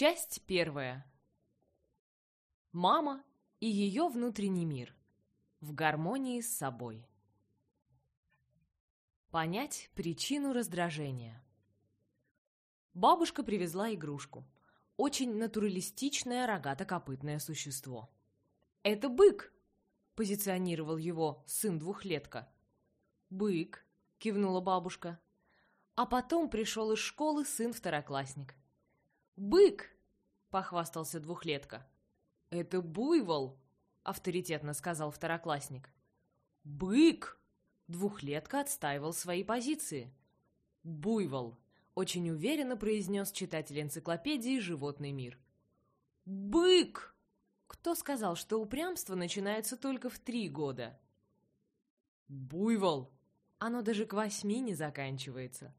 Часть первая. Мама и ее внутренний мир. В гармонии с собой. Понять причину раздражения. Бабушка привезла игрушку. Очень натуралистичное рогато-копытное существо. «Это бык!» — позиционировал его сын-двухлетка. «Бык!» — кивнула бабушка. А потом пришел из школы сын-второклассник. «Бык!» — похвастался двухлетка. «Это буйвол!» — авторитетно сказал второклассник. «Бык!» — двухлетка отстаивал свои позиции. «Буйвол!» — очень уверенно произнес читатель энциклопедии «Животный мир». «Бык!» Кто сказал, что упрямство начинается только в три года? «Буйвол!» Оно даже к восьми не заканчивается.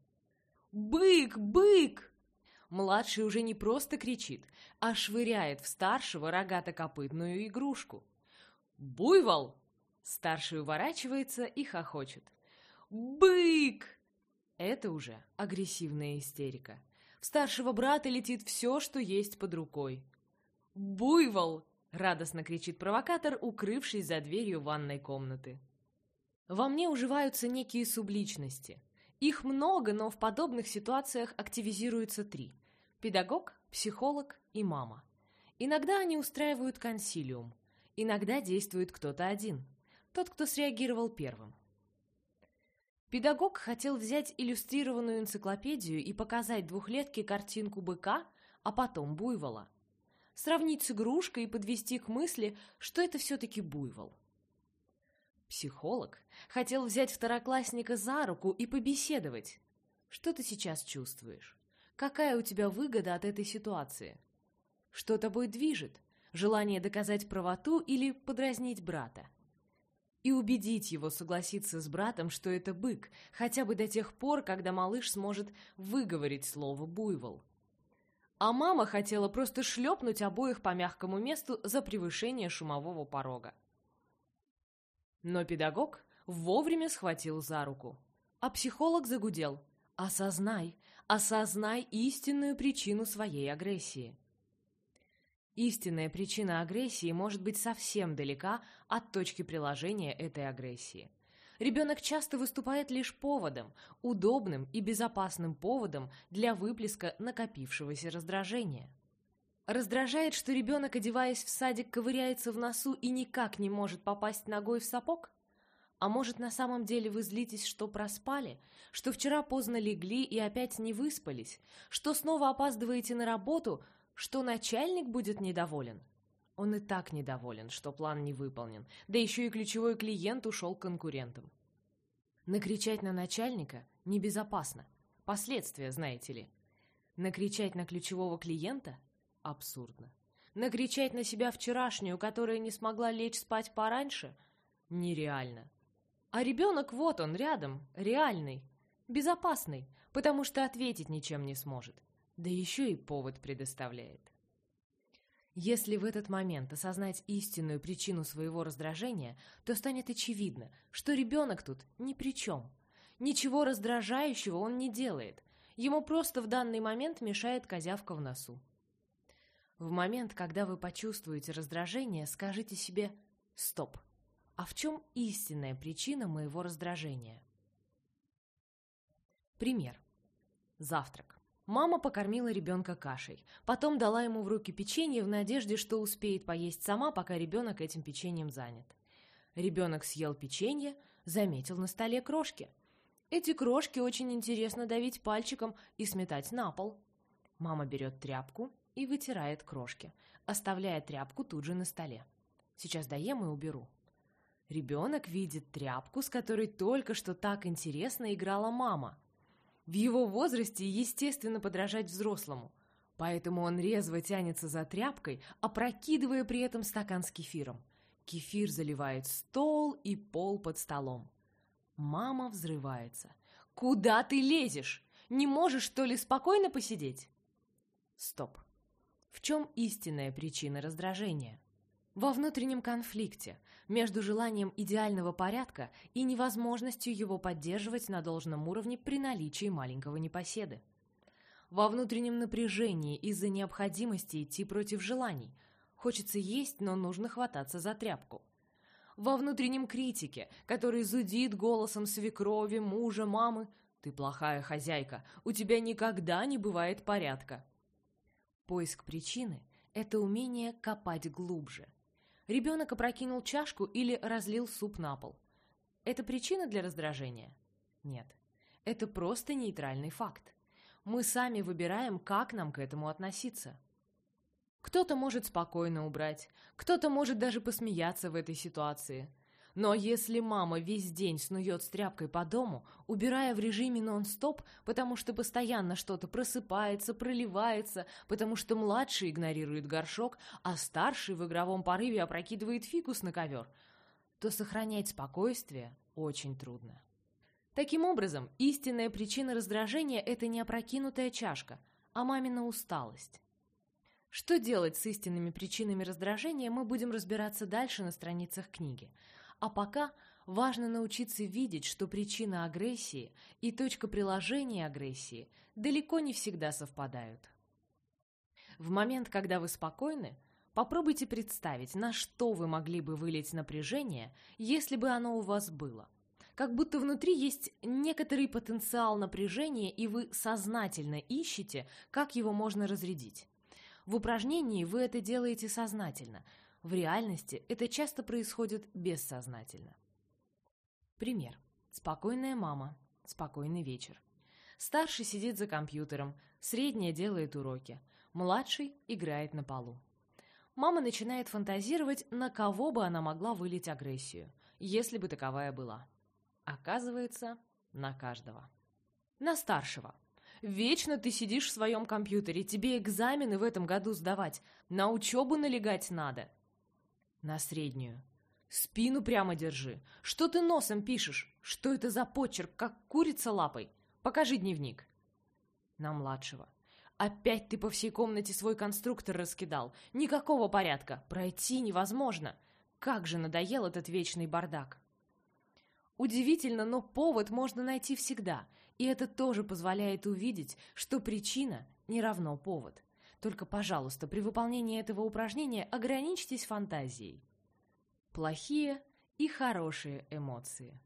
«Бык! Бык!» Младший уже не просто кричит, а швыряет в старшего рогато-копытную игрушку. «Буйвол!» Старший уворачивается и хохочет. «Бык!» Это уже агрессивная истерика. В старшего брата летит все, что есть под рукой. «Буйвол!» — радостно кричит провокатор, укрывшись за дверью ванной комнаты. Во мне уживаются некие субличности — их много, но в подобных ситуациях активизируются три – педагог, психолог и мама. Иногда они устраивают консилиум, иногда действует кто-то один, тот, кто среагировал первым. Педагог хотел взять иллюстрированную энциклопедию и показать двухлетке картинку быка, а потом буйвола. Сравнить с игрушкой и подвести к мысли, что это все-таки буйвол. Психолог хотел взять второклассника за руку и побеседовать. Что ты сейчас чувствуешь? Какая у тебя выгода от этой ситуации? Что тобой движет? Желание доказать правоту или подразнить брата? И убедить его согласиться с братом, что это бык, хотя бы до тех пор, когда малыш сможет выговорить слово «буйвол». А мама хотела просто шлепнуть обоих по мягкому месту за превышение шумового порога. Но педагог вовремя схватил за руку. А психолог загудел. «Осознай, осознай истинную причину своей агрессии». Истинная причина агрессии может быть совсем далека от точки приложения этой агрессии. Ребенок часто выступает лишь поводом, удобным и безопасным поводом для выплеска накопившегося раздражения. Раздражает, что ребенок, одеваясь в садик, ковыряется в носу и никак не может попасть ногой в сапог? А может, на самом деле вы злитесь, что проспали, что вчера поздно легли и опять не выспались, что снова опаздываете на работу, что начальник будет недоволен? Он и так недоволен, что план не выполнен, да еще и ключевой клиент ушел к конкурентам. Накричать на начальника небезопасно. Последствия, знаете ли. Накричать на ключевого клиента – Абсурдно. Накричать на себя вчерашнюю, которая не смогла лечь спать пораньше? Нереально. А ребенок вот он, рядом, реальный, безопасный, потому что ответить ничем не сможет. Да еще и повод предоставляет. Если в этот момент осознать истинную причину своего раздражения, то станет очевидно, что ребенок тут ни при чем. Ничего раздражающего он не делает. Ему просто в данный момент мешает козявка в носу. В момент, когда вы почувствуете раздражение, скажите себе «Стоп! А в чем истинная причина моего раздражения?» Пример. Завтрак. Мама покормила ребенка кашей, потом дала ему в руки печенье в надежде, что успеет поесть сама, пока ребенок этим печеньем занят. Ребенок съел печенье, заметил на столе крошки. Эти крошки очень интересно давить пальчиком и сметать на пол. Мама берет тряпку, и вытирает крошки, оставляя тряпку тут же на столе. Сейчас доем и уберу. Ребенок видит тряпку, с которой только что так интересно играла мама. В его возрасте естественно подражать взрослому, поэтому он резво тянется за тряпкой, опрокидывая при этом стакан с кефиром. Кефир заливает стол и пол под столом. Мама взрывается. «Куда ты лезешь? Не можешь, что ли, спокойно посидеть?» Стоп. В чем истинная причина раздражения? Во внутреннем конфликте между желанием идеального порядка и невозможностью его поддерживать на должном уровне при наличии маленького непоседы. во внутреннем напряжении из-за необходимости идти против желаний. Хочется есть, но нужно хвататься за тряпку. Во внутреннем критике, который зудит голосом свекрови, мужа, мамы. «Ты плохая хозяйка, у тебя никогда не бывает порядка». Поиск причины – это умение копать глубже. Ребенок опрокинул чашку или разлил суп на пол. Это причина для раздражения? Нет. Это просто нейтральный факт. Мы сами выбираем, как нам к этому относиться. Кто-то может спокойно убрать, кто-то может даже посмеяться в этой ситуации. Но если мама весь день снует с тряпкой по дому, убирая в режиме нон-стоп, потому что постоянно что-то просыпается, проливается, потому что младший игнорирует горшок, а старший в игровом порыве опрокидывает фикус на ковер, то сохранять спокойствие очень трудно. Таким образом, истинная причина раздражения – это не опрокинутая чашка, а мамина усталость. Что делать с истинными причинами раздражения, мы будем разбираться дальше на страницах книги. А пока важно научиться видеть, что причина агрессии и точка приложения агрессии далеко не всегда совпадают. В момент, когда вы спокойны, попробуйте представить, на что вы могли бы вылить напряжение, если бы оно у вас было – как будто внутри есть некоторый потенциал напряжения, и вы сознательно ищете, как его можно разрядить. В упражнении вы это делаете сознательно. В реальности это часто происходит бессознательно. Пример. Спокойная мама. Спокойный вечер. Старший сидит за компьютером, средняя делает уроки, младший играет на полу. Мама начинает фантазировать, на кого бы она могла вылить агрессию, если бы таковая была. Оказывается, на каждого. На старшего. Вечно ты сидишь в своем компьютере, тебе экзамены в этом году сдавать, на учебу налегать надо. На среднюю. Спину прямо держи. Что ты носом пишешь? Что это за почерк, как курица лапой? Покажи дневник. На младшего. Опять ты по всей комнате свой конструктор раскидал. Никакого порядка. Пройти невозможно. Как же надоел этот вечный бардак. Удивительно, но повод можно найти всегда, и это тоже позволяет увидеть, что причина не равно повод. Только, пожалуйста, при выполнении этого упражнения ограничьтесь фантазией. Плохие и хорошие эмоции.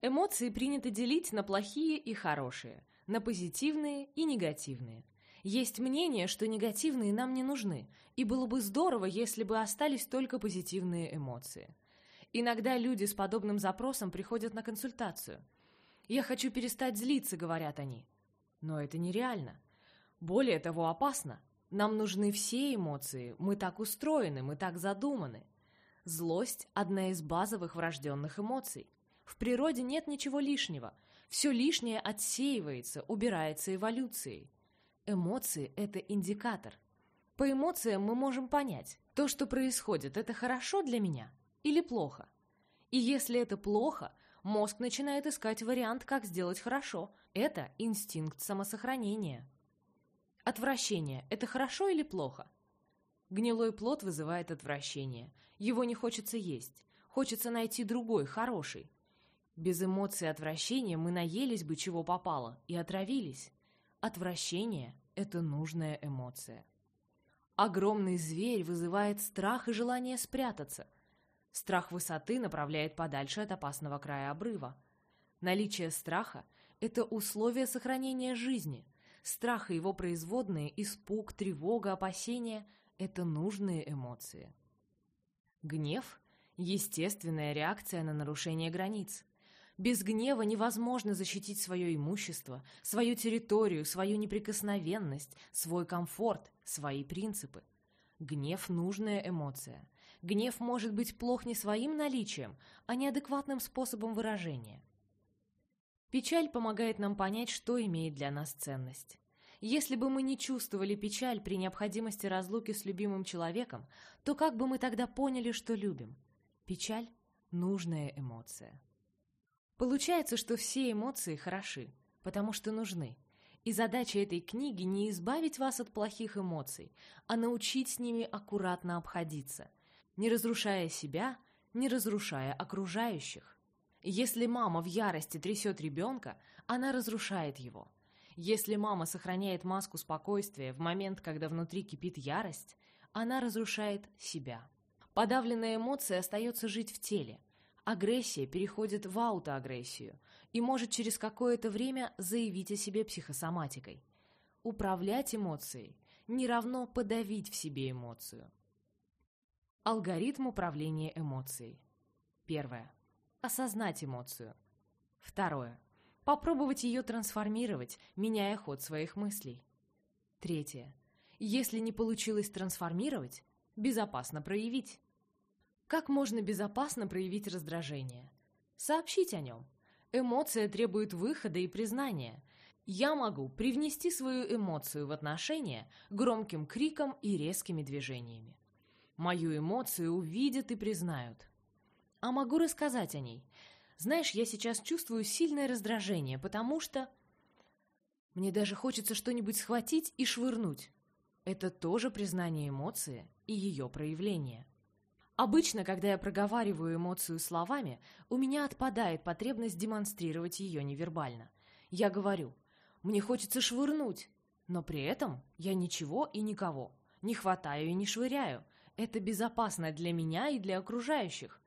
Эмоции принято делить на плохие и хорошие, на позитивные и негативные. Есть мнение, что негативные нам не нужны, и было бы здорово, если бы остались только позитивные эмоции. Иногда люди с подобным запросом приходят на консультацию. «Я хочу перестать злиться», — говорят они. Но это нереально. Более того, опасно. Нам нужны все эмоции, мы так устроены, мы так задуманы. Злость – одна из базовых врожденных эмоций. В природе нет ничего лишнего. Все лишнее отсеивается, убирается эволюцией. Эмоции – это индикатор. По эмоциям мы можем понять, то, что происходит, это хорошо для меня – или плохо. И если это плохо, мозг начинает искать вариант, как сделать хорошо. Это инстинкт самосохранения. Отвращение – это хорошо или плохо? Гнилой плод вызывает отвращение. Его не хочется есть. Хочется найти другой, хороший. Без эмоций отвращения мы наелись бы чего попало и отравились. Отвращение – это нужная эмоция. Огромный зверь вызывает страх и желание спрятаться – Страх высоты направляет подальше от опасного края обрыва. Наличие страха – это условие сохранения жизни. Страх и его производные – испуг, тревога, опасения – это нужные эмоции. Гнев – естественная реакция на нарушение границ. Без гнева невозможно защитить свое имущество, свою территорию, свою неприкосновенность, свой комфорт, свои принципы. Гнев – нужная эмоция. Гнев может быть плох не своим наличием, а неадекватным способом выражения. Печаль помогает нам понять, что имеет для нас ценность. Если бы мы не чувствовали печаль при необходимости разлуки с любимым человеком, то как бы мы тогда поняли, что любим? Печаль – нужная эмоция. Получается, что все эмоции хороши, потому что нужны. И задача этой книги не избавить вас от плохих эмоций, а научить с ними аккуратно обходиться – не разрушая себя, не разрушая окружающих. Если мама в ярости трясет ребенка, она разрушает его. Если мама сохраняет маску спокойствия в момент, когда внутри кипит ярость, она разрушает себя. Подавленная эмоция остается жить в теле. Агрессия переходит в аутоагрессию и может через какое-то время заявить о себе психосоматикой. Управлять эмоцией не равно подавить в себе эмоцию. Алгоритм управления эмоцией. Первое. Осознать эмоцию. Второе. Попробовать ее трансформировать, меняя ход своих мыслей. Третье. Если не получилось трансформировать, безопасно проявить. Как можно безопасно проявить раздражение? Сообщить о нем. Эмоция требует выхода и признания. Я могу привнести свою эмоцию в отношения громким криком и резкими движениями. Мою эмоцию увидят и признают. А могу рассказать о ней. Знаешь, я сейчас чувствую сильное раздражение, потому что... Мне даже хочется что-нибудь схватить и швырнуть. Это тоже признание эмоции и ее проявление. Обычно, когда я проговариваю эмоцию словами, у меня отпадает потребность демонстрировать ее невербально. Я говорю, мне хочется швырнуть, но при этом я ничего и никого не хватаю и не швыряю. Это безопасно для меня и для окружающих.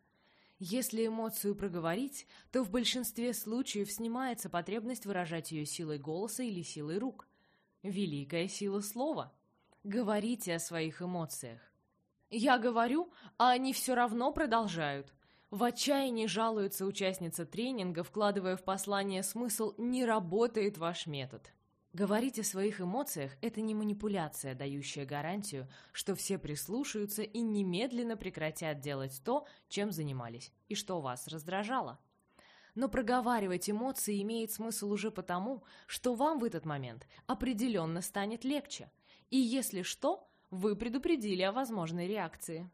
Если эмоцию проговорить, то в большинстве случаев снимается потребность выражать ее силой голоса или силой рук. Великая сила слова. Говорите о своих эмоциях. Я говорю, а они все равно продолжают. В отчаянии жалуется участница тренинга, вкладывая в послание смысл «не работает ваш метод». Говорить о своих эмоциях – это не манипуляция, дающая гарантию, что все прислушаются и немедленно прекратят делать то, чем занимались, и что вас раздражало. Но проговаривать эмоции имеет смысл уже потому, что вам в этот момент определенно станет легче – и если что, вы предупредили о возможной реакции.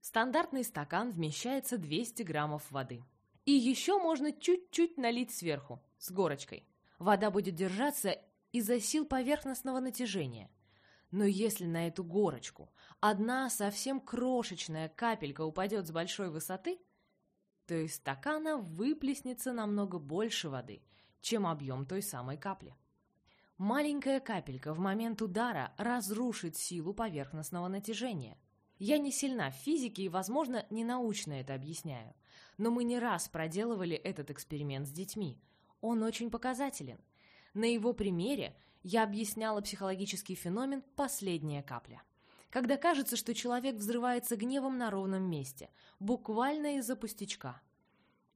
Стандартный стакан вмещается 200 граммов воды. И еще можно чуть-чуть налить сверху, с горочкой. Вода будет держаться из-за сил поверхностного натяжения. Но если на эту горочку одна совсем крошечная капелька упадет с большой высоты, то из стакана выплеснется намного больше воды, чем объем той самой капли. Маленькая капелька в момент удара разрушит силу поверхностного натяжения. Я не сильна в физике и, возможно, не научно это объясняю. Но мы не раз проделывали этот эксперимент с детьми. Он очень показателен. На его примере я объясняла психологический феномен «последняя капля». Когда кажется, что человек взрывается гневом на ровном месте, буквально из-за пустячка –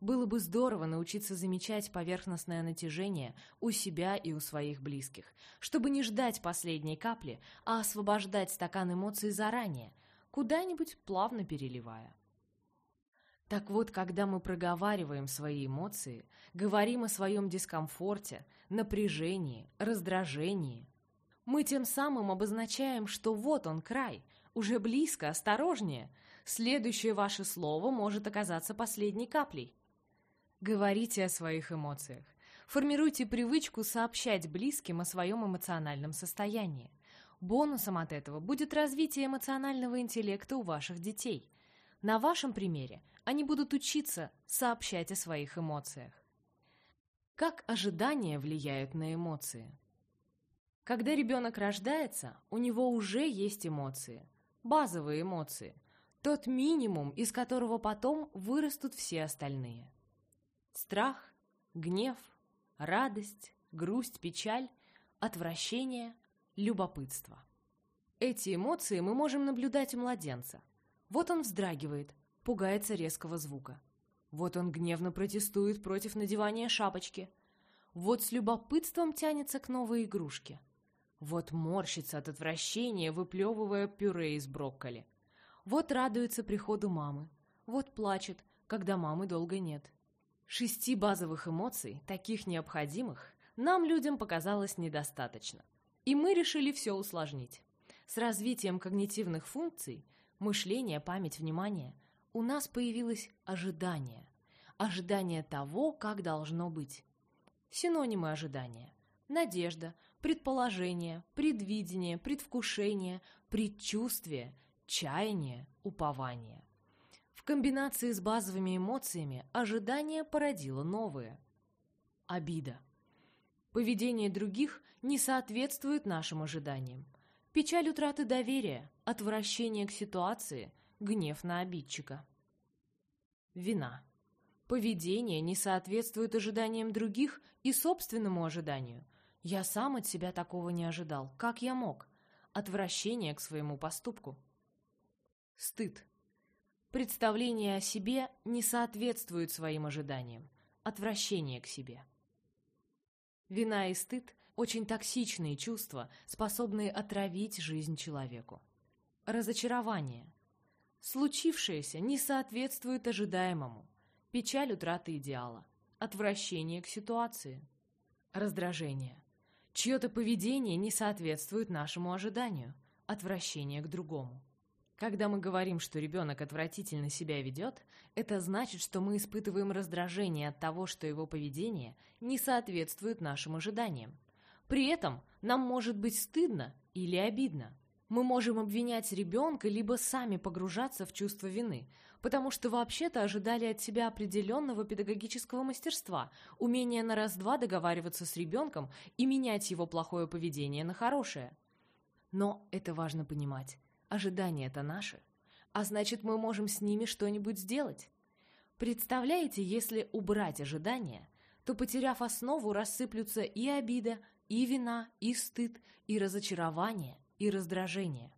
было бы здорово научиться замечать поверхностное натяжение у себя и у своих близких, чтобы не ждать последней капли, а освобождать стакан эмоций заранее, куда-нибудь плавно переливая. Так вот, когда мы проговариваем свои эмоции, говорим о своем дискомфорте, напряжении, раздражении, мы тем самым обозначаем, что вот он край, уже близко, осторожнее. Следующее ваше слово может оказаться последней каплей. Говорите о своих эмоциях. Формируйте привычку сообщать близким о своем эмоциональном состоянии. Бонусом от этого будет развитие эмоционального интеллекта у ваших детей. На вашем примере они будут учиться сообщать о своих эмоциях. Как ожидания влияют на эмоции? Когда ребенок рождается, у него уже есть эмоции, базовые эмоции, тот минимум, из которого потом вырастут все остальные. Страх, гнев, радость, грусть, печаль, отвращение, любопытство. Эти эмоции мы можем наблюдать у младенца. Вот он вздрагивает, пугается резкого звука. Вот он гневно протестует против надевания шапочки. Вот с любопытством тянется к новой игрушке. Вот морщится от отвращения, выплевывая пюре из брокколи. Вот радуется приходу мамы. Вот плачет, когда мамы долго нет. Шести базовых эмоций, таких необходимых, нам, людям, показалось недостаточно. И мы решили все усложнить. С развитием когнитивных функций, мышления, память, внимание, у нас появилось ожидание. Ожидание того, как должно быть. Синонимы ожидания. Надежда, предположение, предвидение, предвкушение, предчувствие, чаяние, упование. В комбинации с базовыми эмоциями ожидание породило новые. Обида. Поведение других не соответствует нашим ожиданиям. Печаль утраты доверия, отвращение к ситуации, гнев на обидчика. Вина. Поведение не соответствует ожиданиям других и собственному ожиданию. Я сам от себя такого не ожидал. Как я мог? Отвращение к своему поступку. Стыд. Представление о себе не соответствует своим ожиданиям. Отвращение к себе. Вина и стыд – очень токсичные чувства, способные отравить жизнь человеку. Разочарование. Случившееся не соответствует ожидаемому. Печаль утраты идеала. Отвращение к ситуации. Раздражение. Чье-то поведение не соответствует нашему ожиданию. Отвращение к другому. Когда мы говорим, что ребенок отвратительно себя ведет, это значит, что мы испытываем раздражение от того, что его поведение не соответствует нашим ожиданиям. При этом нам может быть стыдно или обидно. Мы можем обвинять ребенка, либо сами погружаться в чувство вины, потому что вообще-то ожидали от себя определенного педагогического мастерства, умения на раз-два договариваться с ребенком и менять его плохое поведение на хорошее. Но это важно понимать. Ожидания это наши, а значит, мы можем с ними что-нибудь сделать. Представляете, если убрать ожидания, то, потеряв основу, рассыплются и обида, и вина, и стыд, и разочарование, и раздражение.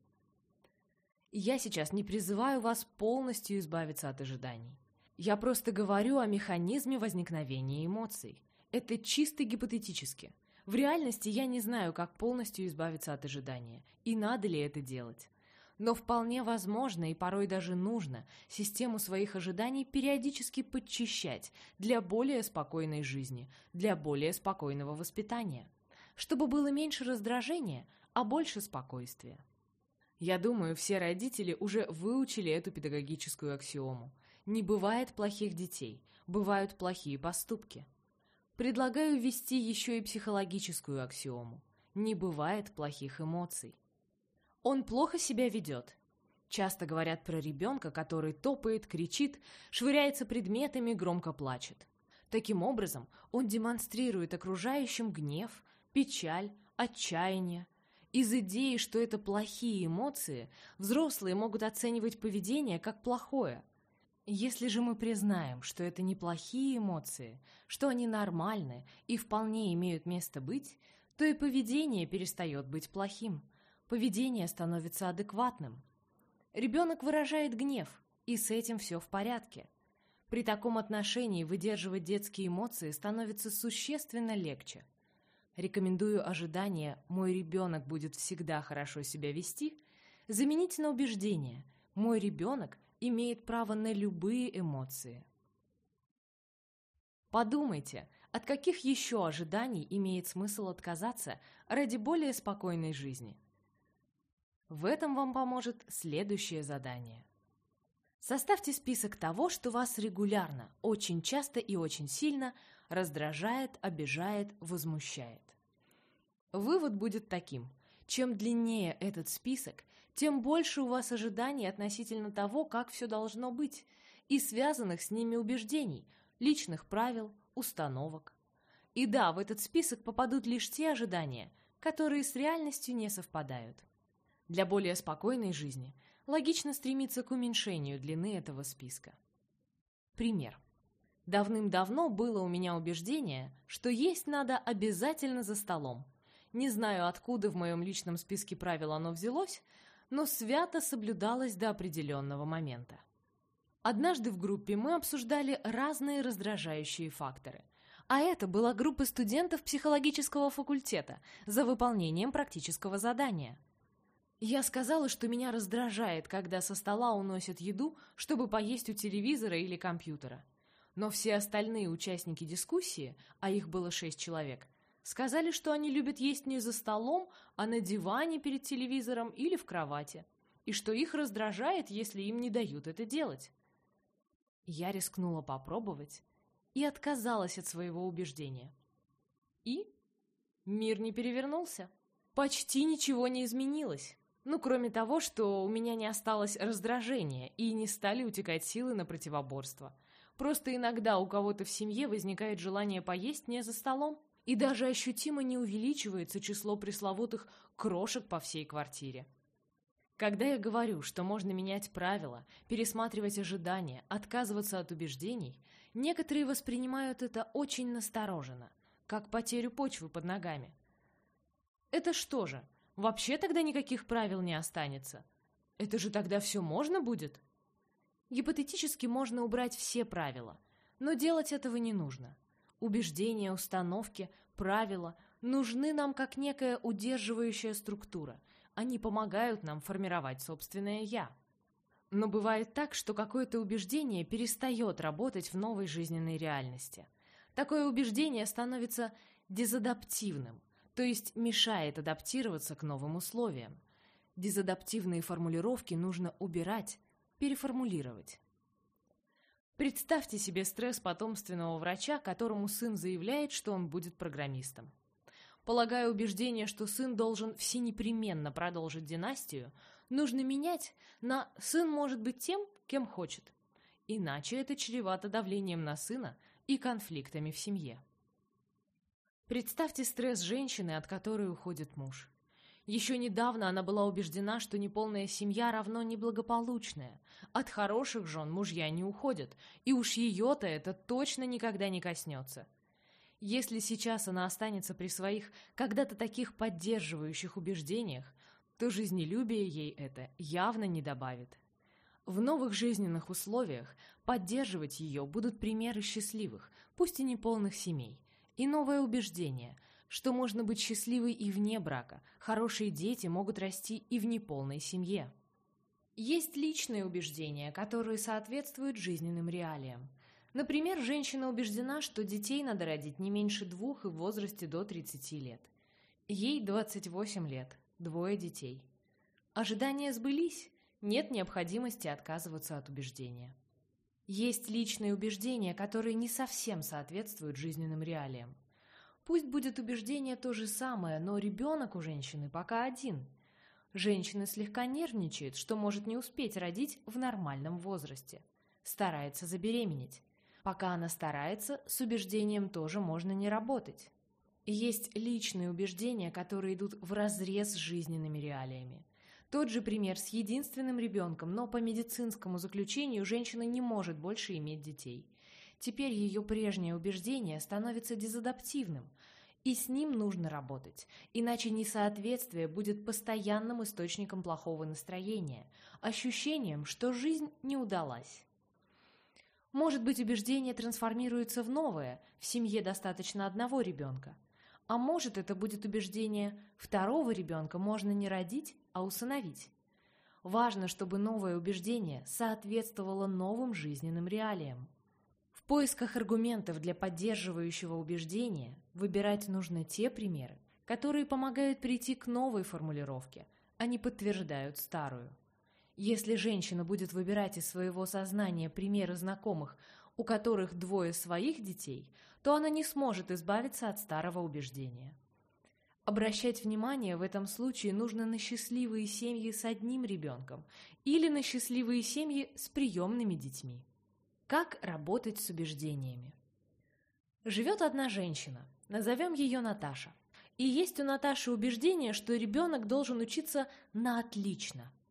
Я сейчас не призываю вас полностью избавиться от ожиданий. Я просто говорю о механизме возникновения эмоций. Это чисто гипотетически. В реальности я не знаю, как полностью избавиться от ожидания, и надо ли это делать. Но вполне возможно и порой даже нужно систему своих ожиданий периодически подчищать для более спокойной жизни, для более спокойного воспитания, чтобы было меньше раздражения, а больше спокойствия. Я думаю, все родители уже выучили эту педагогическую аксиому. Не бывает плохих детей, бывают плохие поступки. Предлагаю ввести еще и психологическую аксиому. Не бывает плохих эмоций. Он плохо себя ведет. Часто говорят про ребенка, который топает, кричит, швыряется предметами, громко плачет. Таким образом, он демонстрирует окружающим гнев, печаль, отчаяние. Из идеи, что это плохие эмоции, взрослые могут оценивать поведение как плохое. Если же мы признаем, что это не плохие эмоции, что они нормальны и вполне имеют место быть, то и поведение перестает быть плохим поведение становится адекватным. Ребенок выражает гнев, и с этим все в порядке. При таком отношении выдерживать детские эмоции становится существенно легче. Рекомендую ожидание «мой ребенок будет всегда хорошо себя вести» заменить на убеждение «мой ребенок имеет право на любые эмоции». Подумайте, от каких еще ожиданий имеет смысл отказаться ради более спокойной жизни – в этом вам поможет следующее задание. Составьте список того, что вас регулярно, очень часто и очень сильно раздражает, обижает, возмущает. Вывод будет таким. Чем длиннее этот список, тем больше у вас ожиданий относительно того, как все должно быть, и связанных с ними убеждений, личных правил, установок. И да, в этот список попадут лишь те ожидания, которые с реальностью не совпадают. Для более спокойной жизни логично стремиться к уменьшению длины этого списка. Пример. Давным-давно было у меня убеждение, что есть надо обязательно за столом. Не знаю, откуда в моем личном списке правил оно взялось, но свято соблюдалось до определенного момента. Однажды в группе мы обсуждали разные раздражающие факторы. А это была группа студентов психологического факультета за выполнением практического задания – я сказала, что меня раздражает, когда со стола уносят еду, чтобы поесть у телевизора или компьютера. Но все остальные участники дискуссии, а их было шесть человек, сказали, что они любят есть не за столом, а на диване перед телевизором или в кровати, и что их раздражает, если им не дают это делать. Я рискнула попробовать и отказалась от своего убеждения. И мир не перевернулся. Почти ничего не изменилось. Ну, кроме того, что у меня не осталось раздражения и не стали утекать силы на противоборство. Просто иногда у кого-то в семье возникает желание поесть не за столом. И даже ощутимо не увеличивается число пресловутых крошек по всей квартире. Когда я говорю, что можно менять правила, пересматривать ожидания, отказываться от убеждений, некоторые воспринимают это очень настороженно, как потерю почвы под ногами. Это что же, вообще тогда никаких правил не останется? Это же тогда все можно будет? Гипотетически можно убрать все правила, но делать этого не нужно. Убеждения, установки, правила нужны нам как некая удерживающая структура – они помогают нам формировать собственное «я». Но бывает так, что какое-то убеждение перестает работать в новой жизненной реальности. Такое убеждение становится дезадаптивным, то есть мешает адаптироваться к новым условиям. Дезадаптивные формулировки нужно убирать, переформулировать. Представьте себе стресс потомственного врача, которому сын заявляет, что он будет программистом. Полагая убеждение, что сын должен всенепременно продолжить династию, нужно менять на «сын может быть тем, кем хочет». Иначе это чревато давлением на сына и конфликтами в семье. Представьте стресс женщины, от которой уходит муж. Еще недавно она была убеждена, что неполная семья равно неблагополучная. От хороших жен мужья не уходят, и уж ее-то это точно никогда не коснется – если сейчас она останется при своих когда-то таких поддерживающих убеждениях, то жизнелюбие ей это явно не добавит. В новых жизненных условиях поддерживать ее будут примеры счастливых, пусть и неполных семей, и новое убеждение, что можно быть счастливой и вне брака, хорошие дети могут расти и в неполной семье. Есть личные убеждения, которые соответствуют жизненным реалиям – Например, женщина убеждена, что детей надо родить не меньше двух и в возрасте до 30 лет. Ей 28 лет, двое детей. Ожидания сбылись, нет необходимости отказываться от убеждения. Есть личные убеждения, которые не совсем соответствуют жизненным реалиям. Пусть будет убеждение то же самое, но ребенок у женщины пока один. Женщина слегка нервничает, что может не успеть родить в нормальном возрасте. Старается забеременеть. Пока она старается, с убеждением тоже можно не работать. Есть личные убеждения, которые идут вразрез с жизненными реалиями. Тот же пример с единственным ребенком, но по медицинскому заключению женщина не может больше иметь детей. Теперь ее прежнее убеждение становится дезадаптивным, и с ним нужно работать, иначе несоответствие будет постоянным источником плохого настроения, ощущением, что жизнь не удалась. Может быть, убеждение трансформируется в новое, в семье достаточно одного ребенка. А может, это будет убеждение второго ребенка можно не родить, а усыновить. Важно, чтобы новое убеждение соответствовало новым жизненным реалиям. В поисках аргументов для поддерживающего убеждения выбирать нужно те примеры, которые помогают прийти к новой формулировке, а не подтверждают старую. Если женщина будет выбирать из своего сознания примеры знакомых, у которых двое своих детей, то она не сможет избавиться от старого убеждения. Обращать внимание в этом случае нужно на счастливые семьи с одним ребенком или на счастливые семьи с приемными детьми. Как работать с убеждениями? Живет одна женщина, назовем ее Наташа. И есть у Наташи убеждение, что ребенок должен учиться на отлично –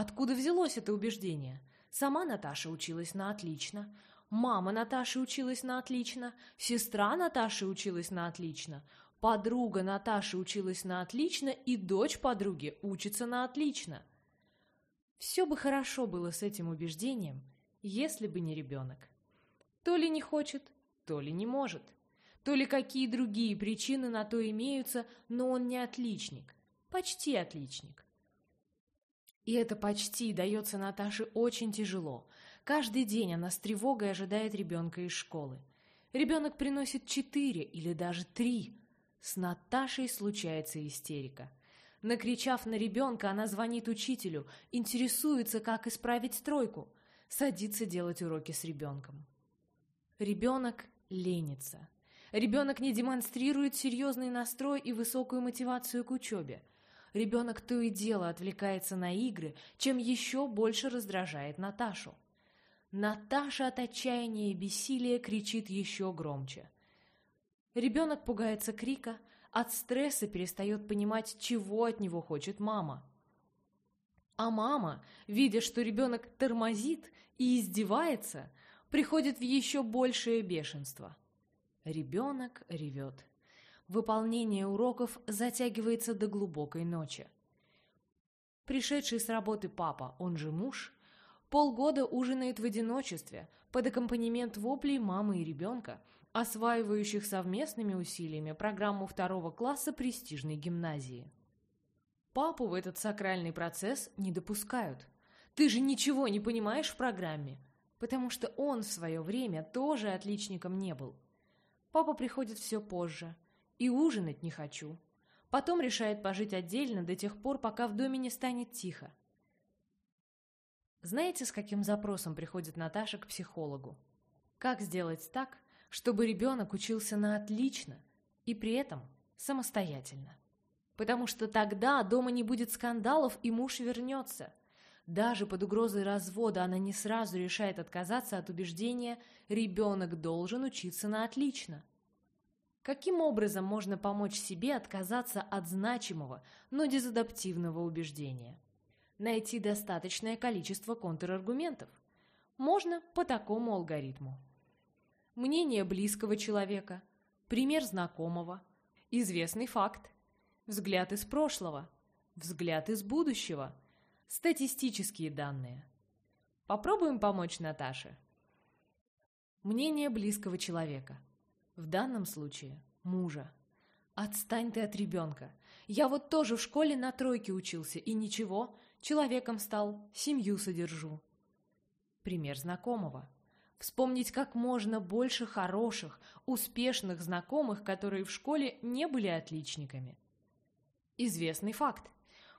Откуда взялось это убеждение? Сама Наташа училась на отлично. Мама Наташи училась на отлично. Сестра Наташи училась на отлично. Подруга Наташи училась на отлично. И дочь подруги учится на отлично. Все бы хорошо было с этим убеждением, если бы не ребенок. То ли не хочет, то ли не может. То ли какие другие причины на то имеются, но он не отличник. Почти отличник. И это почти дается Наташе очень тяжело. Каждый день она с тревогой ожидает ребенка из школы. Ребенок приносит четыре или даже три. С Наташей случается истерика. Накричав на ребенка, она звонит учителю, интересуется, как исправить стройку, садится делать уроки с ребенком. Ребенок ленится. Ребенок не демонстрирует серьезный настрой и высокую мотивацию к учебе – Ребенок то и дело отвлекается на игры, чем еще больше раздражает Наташу. Наташа от отчаяния и бессилия кричит еще громче. Ребенок пугается крика, от стресса перестает понимать, чего от него хочет мама. А мама, видя, что ребенок тормозит и издевается, приходит в еще большее бешенство. Ребенок ревет. Выполнение уроков затягивается до глубокой ночи. Пришедший с работы папа, он же муж, полгода ужинает в одиночестве под аккомпанемент воплей мамы и ребенка, осваивающих совместными усилиями программу второго класса престижной гимназии. Папу в этот сакральный процесс не допускают. Ты же ничего не понимаешь в программе, потому что он в свое время тоже отличником не был. Папа приходит все позже, и ужинать не хочу. Потом решает пожить отдельно до тех пор, пока в доме не станет тихо. Знаете, с каким запросом приходит Наташа к психологу? Как сделать так, чтобы ребенок учился на отлично и при этом самостоятельно? Потому что тогда дома не будет скандалов и муж вернется. Даже под угрозой развода она не сразу решает отказаться от убеждения «ребенок должен учиться на отлично». Каким образом можно помочь себе отказаться от значимого, но дезадаптивного убеждения? Найти достаточное количество контраргументов. Можно по такому алгоритму. Мнение близкого человека, пример знакомого, известный факт, взгляд из прошлого, взгляд из будущего, статистические данные. Попробуем помочь Наташе. Мнение близкого человека – в данном случае мужа. Отстань ты от ребенка. Я вот тоже в школе на тройке учился, и ничего, человеком стал, семью содержу. Пример знакомого. Вспомнить как можно больше хороших, успешных знакомых, которые в школе не были отличниками. Известный факт.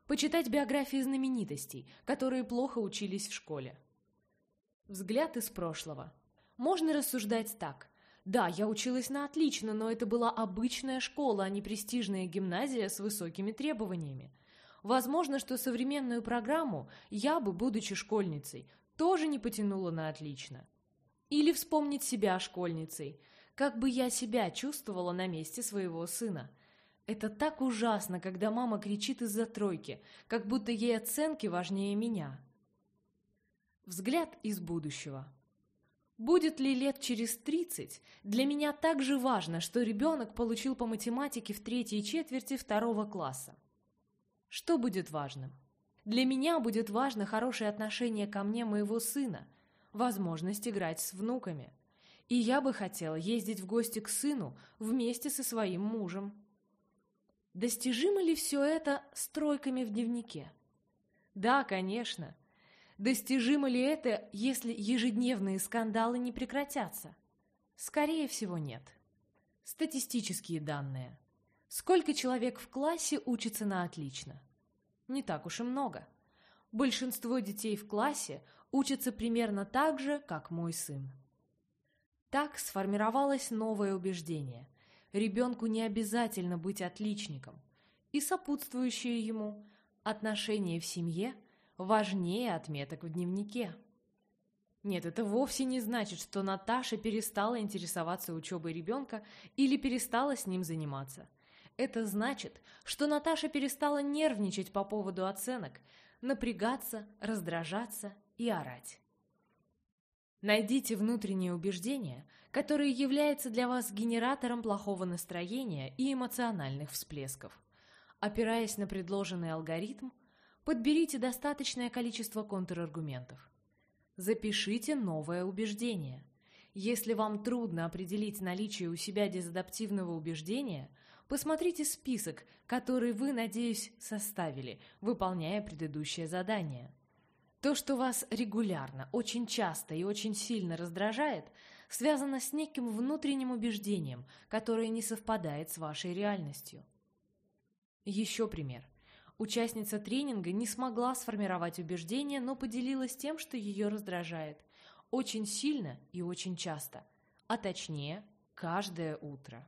Почитать биографии знаменитостей, которые плохо учились в школе. Взгляд из прошлого. Можно рассуждать так. Да, я училась на отлично, но это была обычная школа, а не престижная гимназия с высокими требованиями. Возможно, что современную программу я бы, будучи школьницей, тоже не потянула на отлично. Или вспомнить себя школьницей. Как бы я себя чувствовала на месте своего сына. Это так ужасно, когда мама кричит из-за тройки, как будто ей оценки важнее меня. Взгляд из будущего. Будет ли лет через 30, для меня также важно, что ребенок получил по математике в третьей четверти второго класса. Что будет важным? Для меня будет важно хорошее отношение ко мне моего сына, возможность играть с внуками. И я бы хотела ездить в гости к сыну вместе со своим мужем. Достижимо ли все это стройками в дневнике? Да, конечно. Достижимо ли это, если ежедневные скандалы не прекратятся? Скорее всего, нет. Статистические данные. Сколько человек в классе учится на отлично? Не так уж и много. Большинство детей в классе учатся примерно так же, как мой сын. Так сформировалось новое убеждение. Ребенку не обязательно быть отличником. И сопутствующее ему отношения в семье – важнее отметок в дневнике. Нет, это вовсе не значит, что Наташа перестала интересоваться учебой ребенка или перестала с ним заниматься. Это значит, что Наташа перестала нервничать по поводу оценок, напрягаться, раздражаться и орать. Найдите внутреннее убеждение, которое является для вас генератором плохого настроения и эмоциональных всплесков. Опираясь на предложенный алгоритм, Подберите достаточное количество контраргументов. Запишите новое убеждение. Если вам трудно определить наличие у себя дезадаптивного убеждения, посмотрите список, который вы, надеюсь, составили, выполняя предыдущее задание. То, что вас регулярно, очень часто и очень сильно раздражает, связано с неким внутренним убеждением, которое не совпадает с вашей реальностью. Еще пример – Участница тренинга не смогла сформировать убеждение, но поделилась тем, что ее раздражает. Очень сильно и очень часто. А точнее, каждое утро.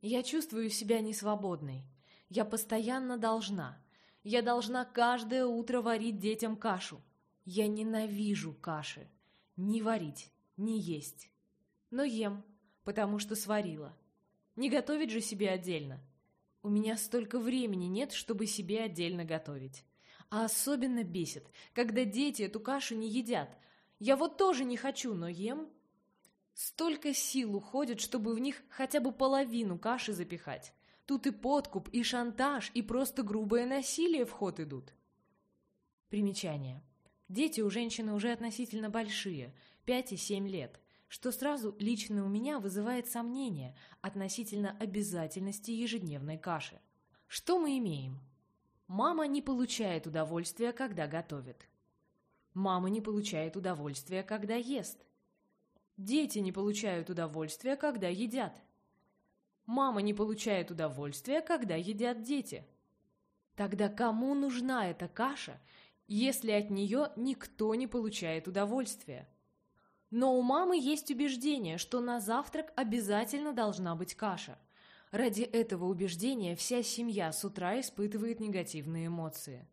Я чувствую себя несвободной. Я постоянно должна. Я должна каждое утро варить детям кашу. Я ненавижу каши. Ни варить, ни есть. Но ем, потому что сварила. Не готовить же себе отдельно. У меня столько времени нет, чтобы себе отдельно готовить. А особенно бесит, когда дети эту кашу не едят. Я вот тоже не хочу, но ем. Столько сил уходит, чтобы в них хотя бы половину каши запихать. Тут и подкуп, и шантаж, и просто грубое насилие в ход идут. Примечание. Дети у женщины уже относительно большие, 5 и 7 лет, что сразу лично у меня вызывает сомнения относительно обязательности ежедневной каши. Что мы имеем? Мама не получает удовольствия, когда готовит. Мама не получает удовольствия, когда ест. Дети не получают удовольствия, когда едят. Мама не получает удовольствия, когда едят дети. Тогда кому нужна эта каша, если от нее никто не получает удовольствия? Но у мамы есть убеждение, что на завтрак обязательно должна быть каша. Ради этого убеждения вся семья с утра испытывает негативные эмоции.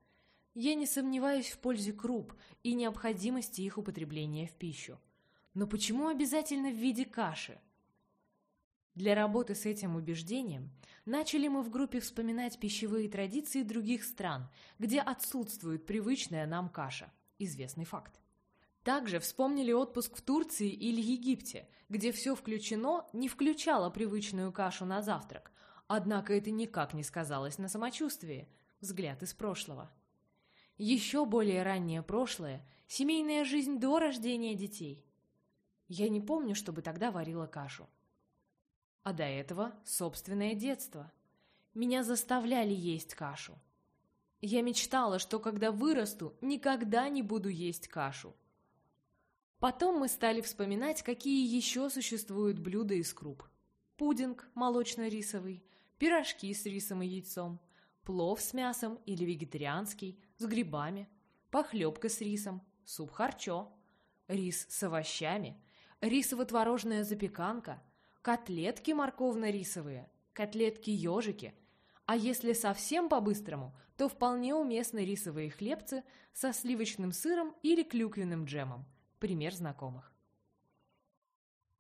Я не сомневаюсь в пользе круп и необходимости их употребления в пищу. Но почему обязательно в виде каши? Для работы с этим убеждением начали мы в группе вспоминать пищевые традиции других стран, где отсутствует привычная нам каша. Известный факт. Также вспомнили отпуск в Турции или Египте, где все включено не включало привычную кашу на завтрак, однако это никак не сказалось на самочувствии. Взгляд из прошлого. Еще более раннее прошлое – семейная жизнь до рождения детей. Я не помню, чтобы тогда варила кашу а до этого собственное детство. Меня заставляли есть кашу. Я мечтала, что когда вырасту, никогда не буду есть кашу. Потом мы стали вспоминать, какие еще существуют блюда из круп. Пудинг молочно-рисовый, пирожки с рисом и яйцом, плов с мясом или вегетарианский, с грибами, похлебка с рисом, суп харчо, рис с овощами, рисово-творожная запеканка – котлетки морковно-рисовые, котлетки-ежики, а если совсем по-быстрому, то вполне уместны рисовые хлебцы со сливочным сыром или клюквенным джемом. Пример знакомых.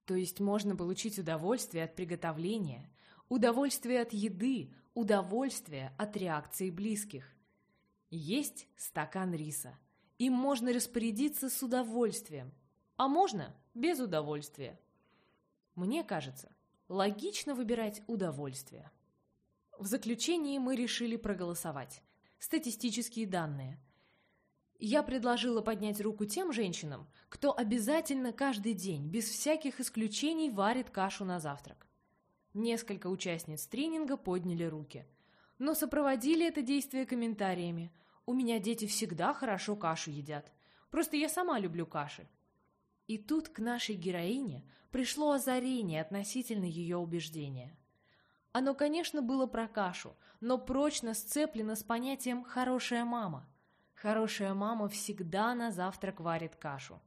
То есть можно получить удовольствие от приготовления, удовольствие от еды, удовольствие от реакции близких. Есть стакан риса. Им можно распорядиться с удовольствием, а можно без удовольствия. Мне кажется, логично выбирать удовольствие. В заключении мы решили проголосовать. Статистические данные. Я предложила поднять руку тем женщинам, кто обязательно каждый день, без всяких исключений, варит кашу на завтрак. Несколько участниц тренинга подняли руки. Но сопроводили это действие комментариями. «У меня дети всегда хорошо кашу едят. Просто я сама люблю каши. И тут к нашей героине пришло озарение относительно ее убеждения. Оно, конечно, было про кашу, но прочно сцеплено с понятием «хорошая мама». Хорошая мама всегда на завтрак варит кашу.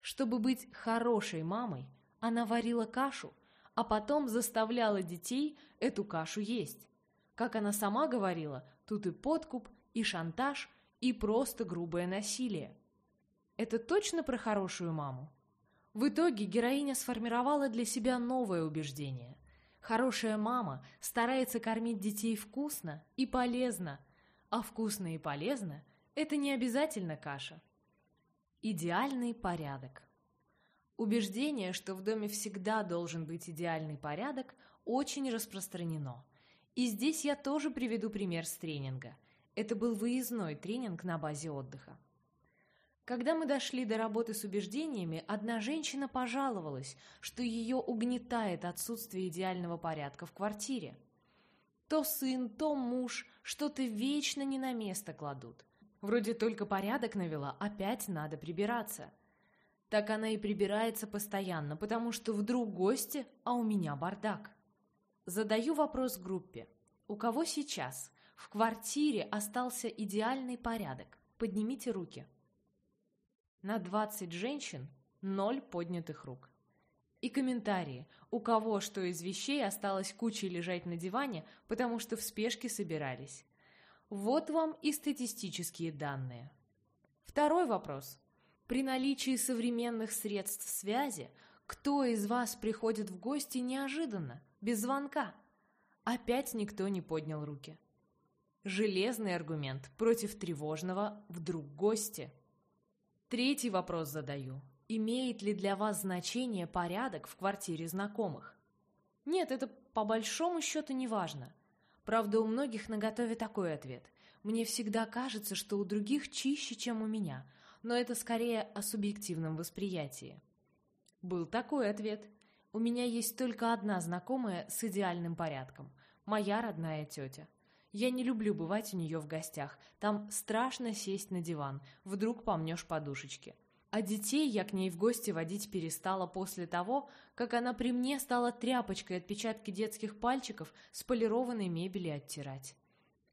Чтобы быть хорошей мамой, она варила кашу, а потом заставляла детей эту кашу есть. Как она сама говорила, тут и подкуп, и шантаж, и просто грубое насилие. Это точно про хорошую маму? В итоге героиня сформировала для себя новое убеждение. Хорошая мама старается кормить детей вкусно и полезно, а вкусно и полезно – это не обязательно каша. Идеальный порядок. Убеждение, что в доме всегда должен быть идеальный порядок, очень распространено. И здесь я тоже приведу пример с тренинга. Это был выездной тренинг на базе отдыха. Когда мы дошли до работы с убеждениями, одна женщина пожаловалась, что ее угнетает отсутствие идеального порядка в квартире. То сын, то муж что-то вечно не на место кладут. Вроде только порядок навела, опять надо прибираться. Так она и прибирается постоянно, потому что вдруг гости, а у меня бардак. Задаю вопрос группе. У кого сейчас в квартире остался идеальный порядок? Поднимите руки. На 20 женщин ноль поднятых рук. И комментарии, у кого что из вещей осталось кучей лежать на диване, потому что в спешке собирались. Вот вам и статистические данные. Второй вопрос. При наличии современных средств связи, кто из вас приходит в гости неожиданно, Без звонка. Опять никто не поднял руки. Железный аргумент против тревожного «вдруг гости». Третий вопрос задаю. Имеет ли для вас значение порядок в квартире знакомых? Нет, это по большому счету не важно. Правда, у многих наготове такой ответ. Мне всегда кажется, что у других чище, чем у меня, но это скорее о субъективном восприятии. Был такой ответ. У меня есть только одна знакомая с идеальным порядком. Моя родная тетя. Я не люблю бывать у нее в гостях. Там страшно сесть на диван. Вдруг помнешь подушечки. А детей я к ней в гости водить перестала после того, как она при мне стала тряпочкой отпечатки детских пальчиков с полированной мебели оттирать.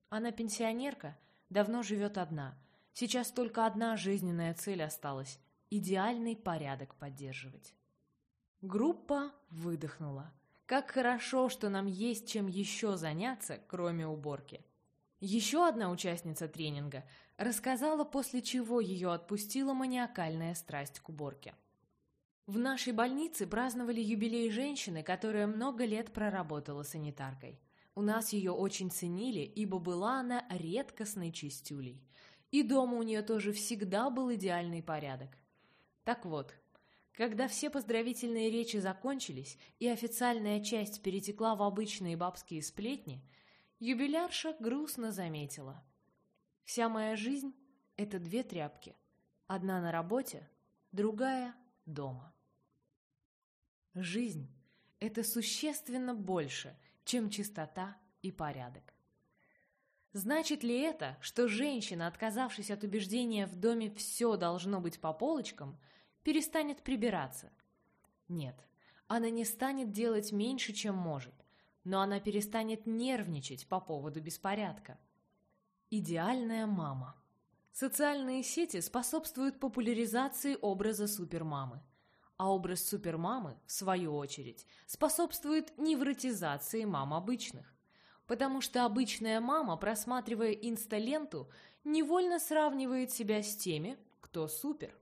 Она пенсионерка, давно живет одна. Сейчас только одна жизненная цель осталась – идеальный порядок поддерживать. Группа выдохнула. Как хорошо, что нам есть чем еще заняться, кроме уборки. Еще одна участница тренинга рассказала, после чего ее отпустила маниакальная страсть к уборке. В нашей больнице праздновали юбилей женщины, которая много лет проработала санитаркой. У нас ее очень ценили, ибо была она редкостной чистюлей. И дома у нее тоже всегда был идеальный порядок. Так вот, когда все поздравительные речи закончились и официальная часть перетекла в обычные бабские сплетни, юбилярша грустно заметила. «Вся моя жизнь — это две тряпки. Одна на работе, другая — дома». Жизнь — это существенно больше, чем чистота и порядок. Значит ли это, что женщина, отказавшись от убеждения в доме «все должно быть по полочкам», перестанет прибираться. Нет, она не станет делать меньше, чем может, но она перестанет нервничать по поводу беспорядка. Идеальная мама. Социальные сети способствуют популяризации образа супермамы, а образ супермамы, в свою очередь, способствует невротизации мам обычных, потому что обычная мама, просматривая инсталенту, невольно сравнивает себя с теми, кто супер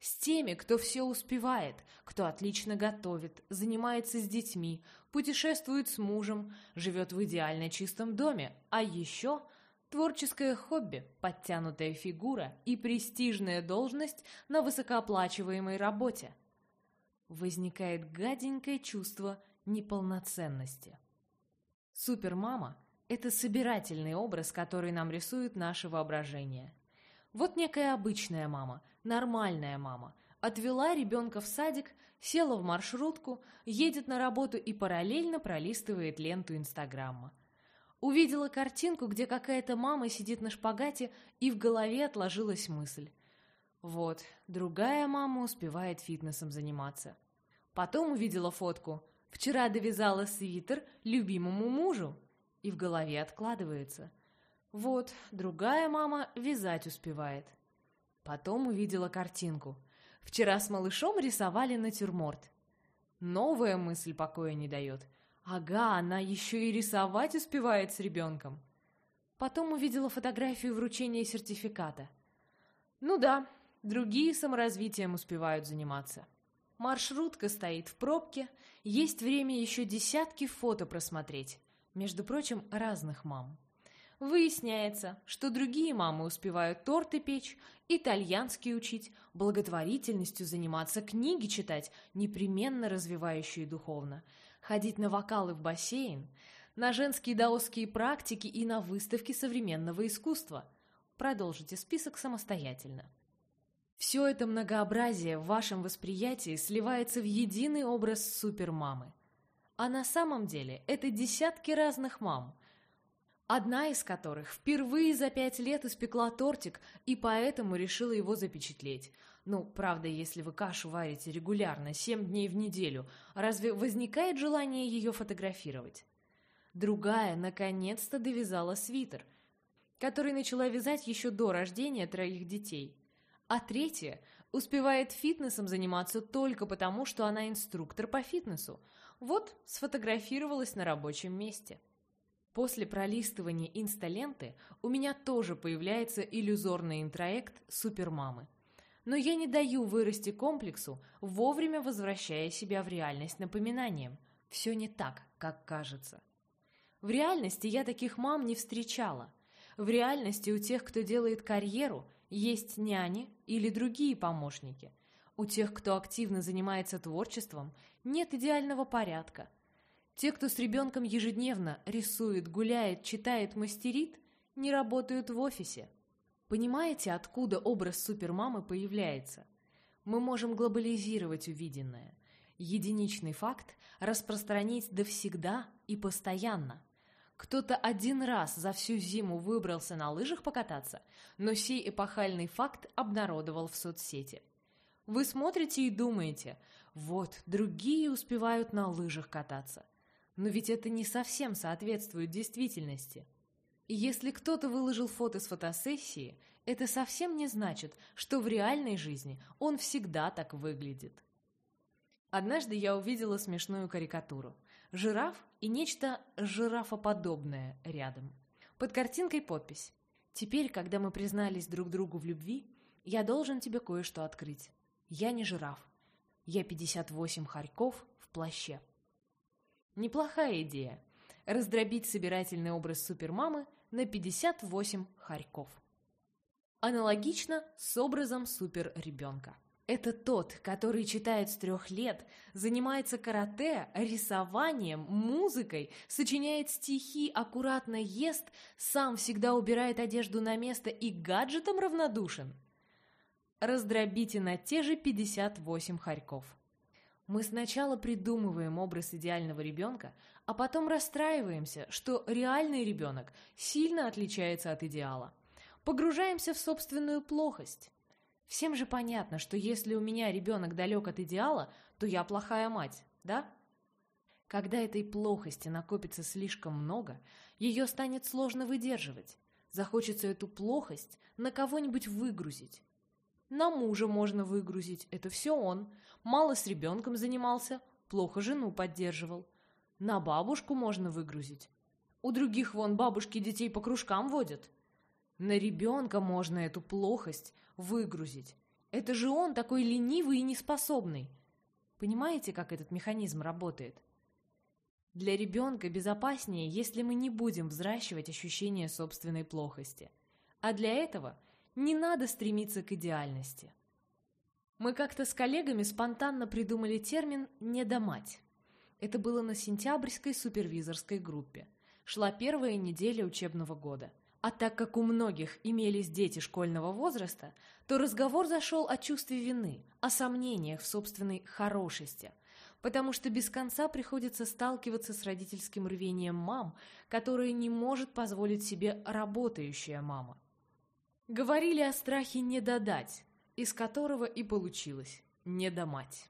с теми, кто все успевает, кто отлично готовит, занимается с детьми, путешествует с мужем, живет в идеально чистом доме, а еще творческое хобби, подтянутая фигура и престижная должность на высокооплачиваемой работе. Возникает гаденькое чувство неполноценности. Супермама – это собирательный образ, который нам рисует наше воображение – вот некая обычная мама, нормальная мама, отвела ребенка в садик, села в маршрутку, едет на работу и параллельно пролистывает ленту Инстаграма. Увидела картинку, где какая-то мама сидит на шпагате, и в голове отложилась мысль. Вот, другая мама успевает фитнесом заниматься. Потом увидела фотку. Вчера довязала свитер любимому мужу. И в голове откладывается. Вот, другая мама вязать успевает. Потом увидела картинку. Вчера с малышом рисовали натюрморт. Новая мысль покоя не дает. Ага, она еще и рисовать успевает с ребенком. Потом увидела фотографию вручения сертификата. Ну да, другие саморазвитием успевают заниматься. Маршрутка стоит в пробке, есть время еще десятки фото просмотреть. Между прочим, разных мам. Выясняется, что другие мамы успевают торты печь, итальянский учить, благотворительностью заниматься, книги читать, непременно развивающие духовно, ходить на вокалы в бассейн, на женские даосские практики и на выставки современного искусства. Продолжите список самостоятельно. Все это многообразие в вашем восприятии сливается в единый образ супермамы. А на самом деле это десятки разных мам – Одна из которых впервые за пять лет испекла тортик и поэтому решила его запечатлеть. Ну, правда, если вы кашу варите регулярно, семь дней в неделю, разве возникает желание ее фотографировать? Другая, наконец-то, довязала свитер, который начала вязать еще до рождения троих детей. А третья успевает фитнесом заниматься только потому, что она инструктор по фитнесу. Вот, сфотографировалась на рабочем месте. После пролистывания инсталенты у меня тоже появляется иллюзорный интроект супермамы. Но я не даю вырасти комплексу, вовремя возвращая себя в реальность напоминанием. Все не так, как кажется. В реальности я таких мам не встречала. В реальности у тех, кто делает карьеру, есть няни или другие помощники. У тех, кто активно занимается творчеством, нет идеального порядка. Те, кто с ребенком ежедневно рисует, гуляет, читает, мастерит, не работают в офисе. Понимаете, откуда образ супермамы появляется? Мы можем глобализировать увиденное. Единичный факт распространить довсегда и постоянно. Кто-то один раз за всю зиму выбрался на лыжах покататься, но сей эпохальный факт обнародовал в соцсети. Вы смотрите и думаете, вот, другие успевают на лыжах кататься. Но ведь это не совсем соответствует действительности. И если кто-то выложил фото с фотосессии, это совсем не значит, что в реальной жизни он всегда так выглядит. Однажды я увидела смешную карикатуру. Жираф и нечто жирафоподобное рядом. Под картинкой подпись. «Теперь, когда мы признались друг другу в любви, я должен тебе кое-что открыть. Я не жираф. Я 58 хорьков в плаще». Неплохая идея. Раздробить собирательный образ супермамы на 58 хорьков. Аналогично с образом супер-ребенка. Это тот, который читает с трех лет, занимается карате, рисованием, музыкой, сочиняет стихи, аккуратно ест, сам всегда убирает одежду на место и гаджетом равнодушен. Раздробите на те же 58 хорьков. Мы сначала придумываем образ идеального ребенка, а потом расстраиваемся, что реальный ребенок сильно отличается от идеала. Погружаемся в собственную плохость. Всем же понятно, что если у меня ребенок далек от идеала, то я плохая мать, да? Когда этой плохости накопится слишком много, ее станет сложно выдерживать. Захочется эту плохость на кого-нибудь выгрузить. На мужа можно выгрузить, это все он. Мало с ребенком занимался, плохо жену поддерживал. На бабушку можно выгрузить. У других вон бабушки детей по кружкам водят. На ребенка можно эту плохость выгрузить. Это же он такой ленивый и неспособный. Понимаете, как этот механизм работает? Для ребенка безопаснее, если мы не будем взращивать ощущение собственной плохости. А для этого не надо стремиться к идеальности. Мы как-то с коллегами спонтанно придумали термин «недомать». Это было на сентябрьской супервизорской группе. Шла первая неделя учебного года. А так как у многих имелись дети школьного возраста, то разговор зашел о чувстве вины, о сомнениях в собственной хорошести, потому что без конца приходится сталкиваться с родительским рвением мам, которое не может позволить себе работающая мама. Говорили о страхе «не додать», из которого и получилось «не домать».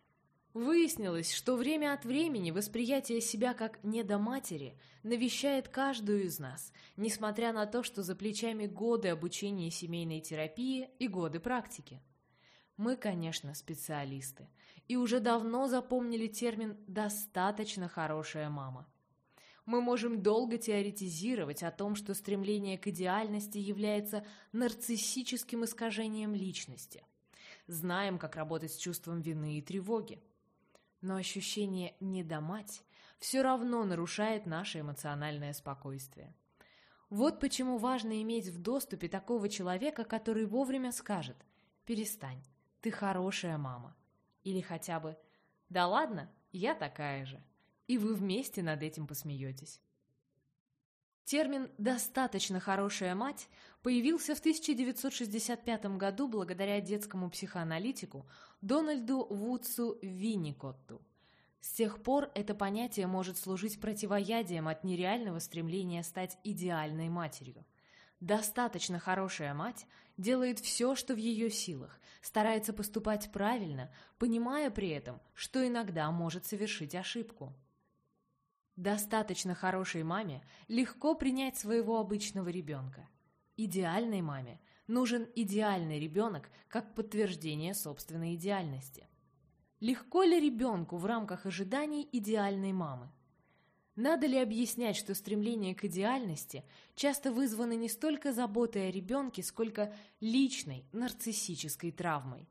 Выяснилось, что время от времени восприятие себя как недоматери навещает каждую из нас, несмотря на то, что за плечами годы обучения семейной терапии и годы практики. Мы, конечно, специалисты, и уже давно запомнили термин «достаточно хорошая мама». Мы можем долго теоретизировать о том, что стремление к идеальности является нарциссическим искажением личности. Знаем, как работать с чувством вины и тревоги но ощущение «недомать» все равно нарушает наше эмоциональное спокойствие. Вот почему важно иметь в доступе такого человека, который вовремя скажет «перестань, ты хорошая мама» или хотя бы «да ладно, я такая же», и вы вместе над этим посмеетесь. Термин «достаточно хорошая мать» появился в 1965 году благодаря детскому психоаналитику Дональду Вудсу Винникотту. С тех пор это понятие может служить противоядием от нереального стремления стать идеальной матерью. Достаточно хорошая мать делает все, что в ее силах, старается поступать правильно, понимая при этом, что иногда может совершить ошибку. Достаточно хорошей маме легко принять своего обычного ребенка. Идеальной маме нужен идеальный ребенок как подтверждение собственной идеальности. Легко ли ребенку в рамках ожиданий идеальной мамы? Надо ли объяснять, что стремление к идеальности часто вызвано не столько заботой о ребенке, сколько личной нарциссической травмой?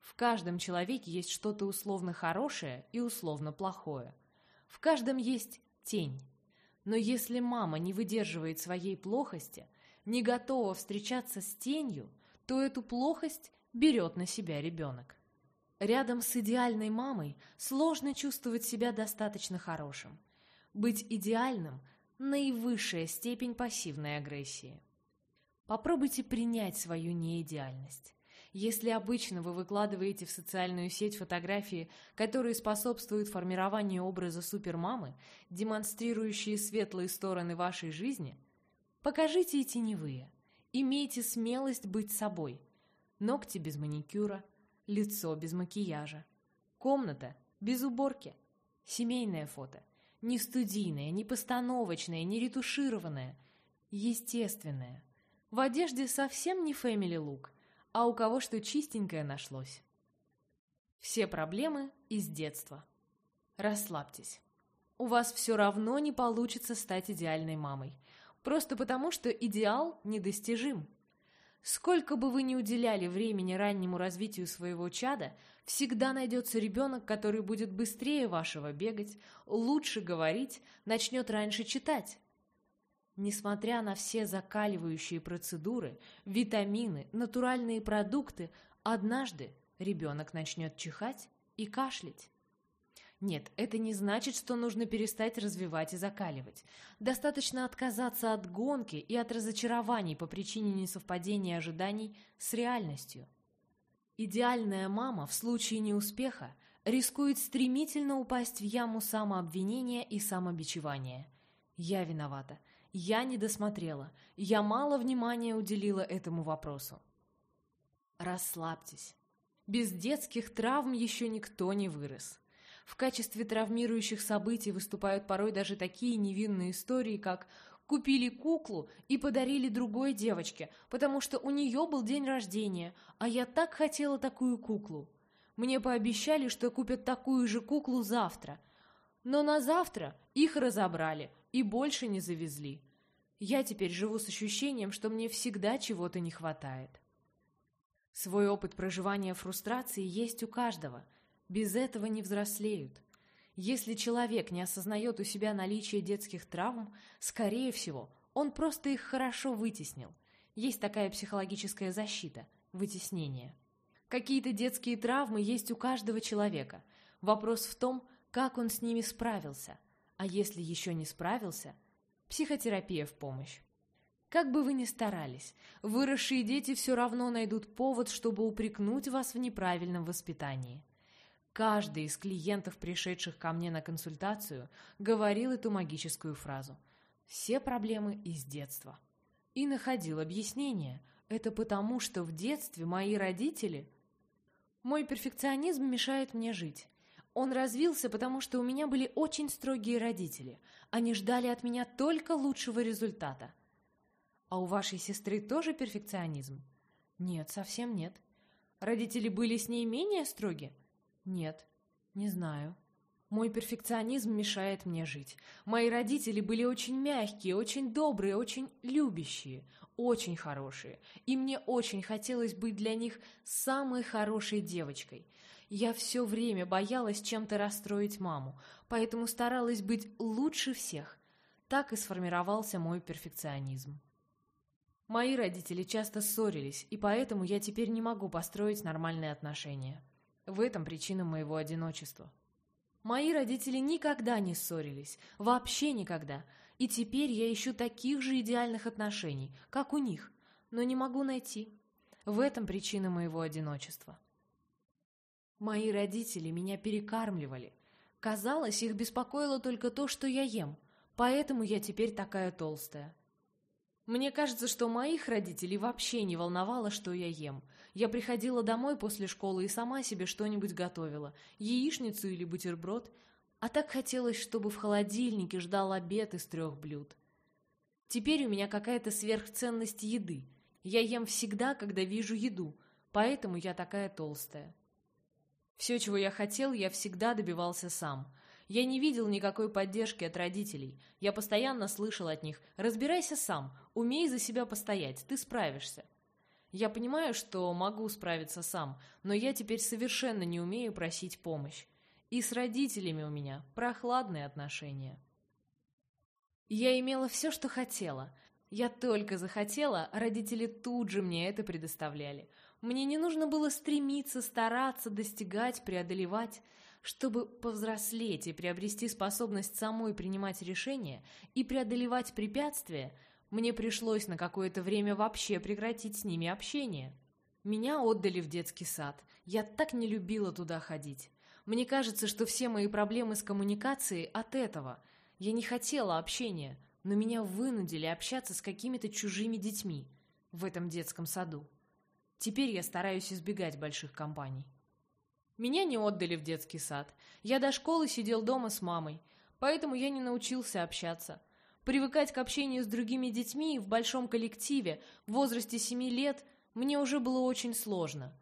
В каждом человеке есть что-то условно хорошее и условно плохое – В каждом есть тень. Но если мама не выдерживает своей плохости, не готова встречаться с тенью, то эту плохость берет на себя ребенок. Рядом с идеальной мамой сложно чувствовать себя достаточно хорошим. Быть идеальным – наивысшая степень пассивной агрессии. Попробуйте принять свою неидеальность. Если обычно вы выкладываете в социальную сеть фотографии, которые способствуют формированию образа супермамы, демонстрирующие светлые стороны вашей жизни, покажите и теневые. Имейте смелость быть собой. Ногти без маникюра, лицо без макияжа, комната без уборки, семейное фото, не студийное, не постановочное, не ретушированное, естественное. В одежде совсем не family look, а у кого что чистенькое нашлось. Все проблемы из детства. Расслабьтесь. У вас все равно не получится стать идеальной мамой. Просто потому, что идеал недостижим. Сколько бы вы ни уделяли времени раннему развитию своего чада, всегда найдется ребенок, который будет быстрее вашего бегать, лучше говорить, начнет раньше читать. Несмотря на все закаливающие процедуры, витамины, натуральные продукты, однажды ребенок начнет чихать и кашлять. Нет, это не значит, что нужно перестать развивать и закаливать. Достаточно отказаться от гонки и от разочарований по причине несовпадения ожиданий с реальностью. Идеальная мама в случае неуспеха рискует стремительно упасть в яму самообвинения и самобичевания. Я виновата. Я не досмотрела. Я мало внимания уделила этому вопросу. Расслабьтесь. Без детских травм еще никто не вырос. В качестве травмирующих событий выступают порой даже такие невинные истории, как «купили куклу и подарили другой девочке, потому что у нее был день рождения, а я так хотела такую куклу». Мне пообещали, что купят такую же куклу завтра. Но на завтра их разобрали и больше не завезли. Я теперь живу с ощущением, что мне всегда чего-то не хватает. Свой опыт проживания фрустрации есть у каждого. Без этого не взрослеют. Если человек не осознает у себя наличие детских травм, скорее всего, он просто их хорошо вытеснил. Есть такая психологическая защита – вытеснение. Какие-то детские травмы есть у каждого человека. Вопрос в том, как он с ними справился. А если еще не справился – Психотерапия в помощь. Как бы вы ни старались, выросшие дети все равно найдут повод, чтобы упрекнуть вас в неправильном воспитании. Каждый из клиентов, пришедших ко мне на консультацию, говорил эту магическую фразу. Все проблемы из детства. И находил объяснение. Это потому, что в детстве мои родители... Мой перфекционизм мешает мне жить. Он развился, потому что у меня были очень строгие родители. Они ждали от меня только лучшего результата. А у вашей сестры тоже перфекционизм? Нет, совсем нет. Родители были с ней менее строги? Нет, не знаю. Мой перфекционизм мешает мне жить. Мои родители были очень мягкие, очень добрые, очень любящие, очень хорошие. И мне очень хотелось быть для них самой хорошей девочкой. Я все время боялась чем-то расстроить маму, поэтому старалась быть лучше всех. Так и сформировался мой перфекционизм. Мои родители часто ссорились, и поэтому я теперь не могу построить нормальные отношения. В этом причина моего одиночества. Мои родители никогда не ссорились, вообще никогда, и теперь я ищу таких же идеальных отношений, как у них, но не могу найти. В этом причина моего одиночества. Мои родители меня перекармливали. Казалось, их беспокоило только то, что я ем, поэтому я теперь такая толстая. Мне кажется, что моих родителей вообще не волновало, что я ем. Я приходила домой после школы и сама себе что-нибудь готовила, яичницу или бутерброд, а так хотелось, чтобы в холодильнике ждал обед из трех блюд. Теперь у меня какая-то сверхценность еды. Я ем всегда, когда вижу еду, поэтому я такая толстая. Все, чего я хотел, я всегда добивался сам. Я не видел никакой поддержки от родителей. Я постоянно слышал от них «разбирайся сам, умей за себя постоять, ты справишься». Я понимаю, что могу справиться сам, но я теперь совершенно не умею просить помощь. И с родителями у меня прохладные отношения. Я имела все, что хотела. Я только захотела, родители тут же мне это предоставляли. Мне не нужно было стремиться, стараться, достигать, преодолевать. Чтобы повзрослеть и приобрести способность самой принимать решения и преодолевать препятствия, мне пришлось на какое-то время вообще прекратить с ними общение. Меня отдали в детский сад. Я так не любила туда ходить. Мне кажется, что все мои проблемы с коммуникацией от этого. Я не хотела общения, но меня вынудили общаться с какими-то чужими детьми в этом детском саду. Теперь я стараюсь избегать больших компаний. Меня не отдали в детский сад. Я до школы сидел дома с мамой, поэтому я не научился общаться. Привыкать к общению с другими детьми в большом коллективе в возрасте семи лет мне уже было очень сложно.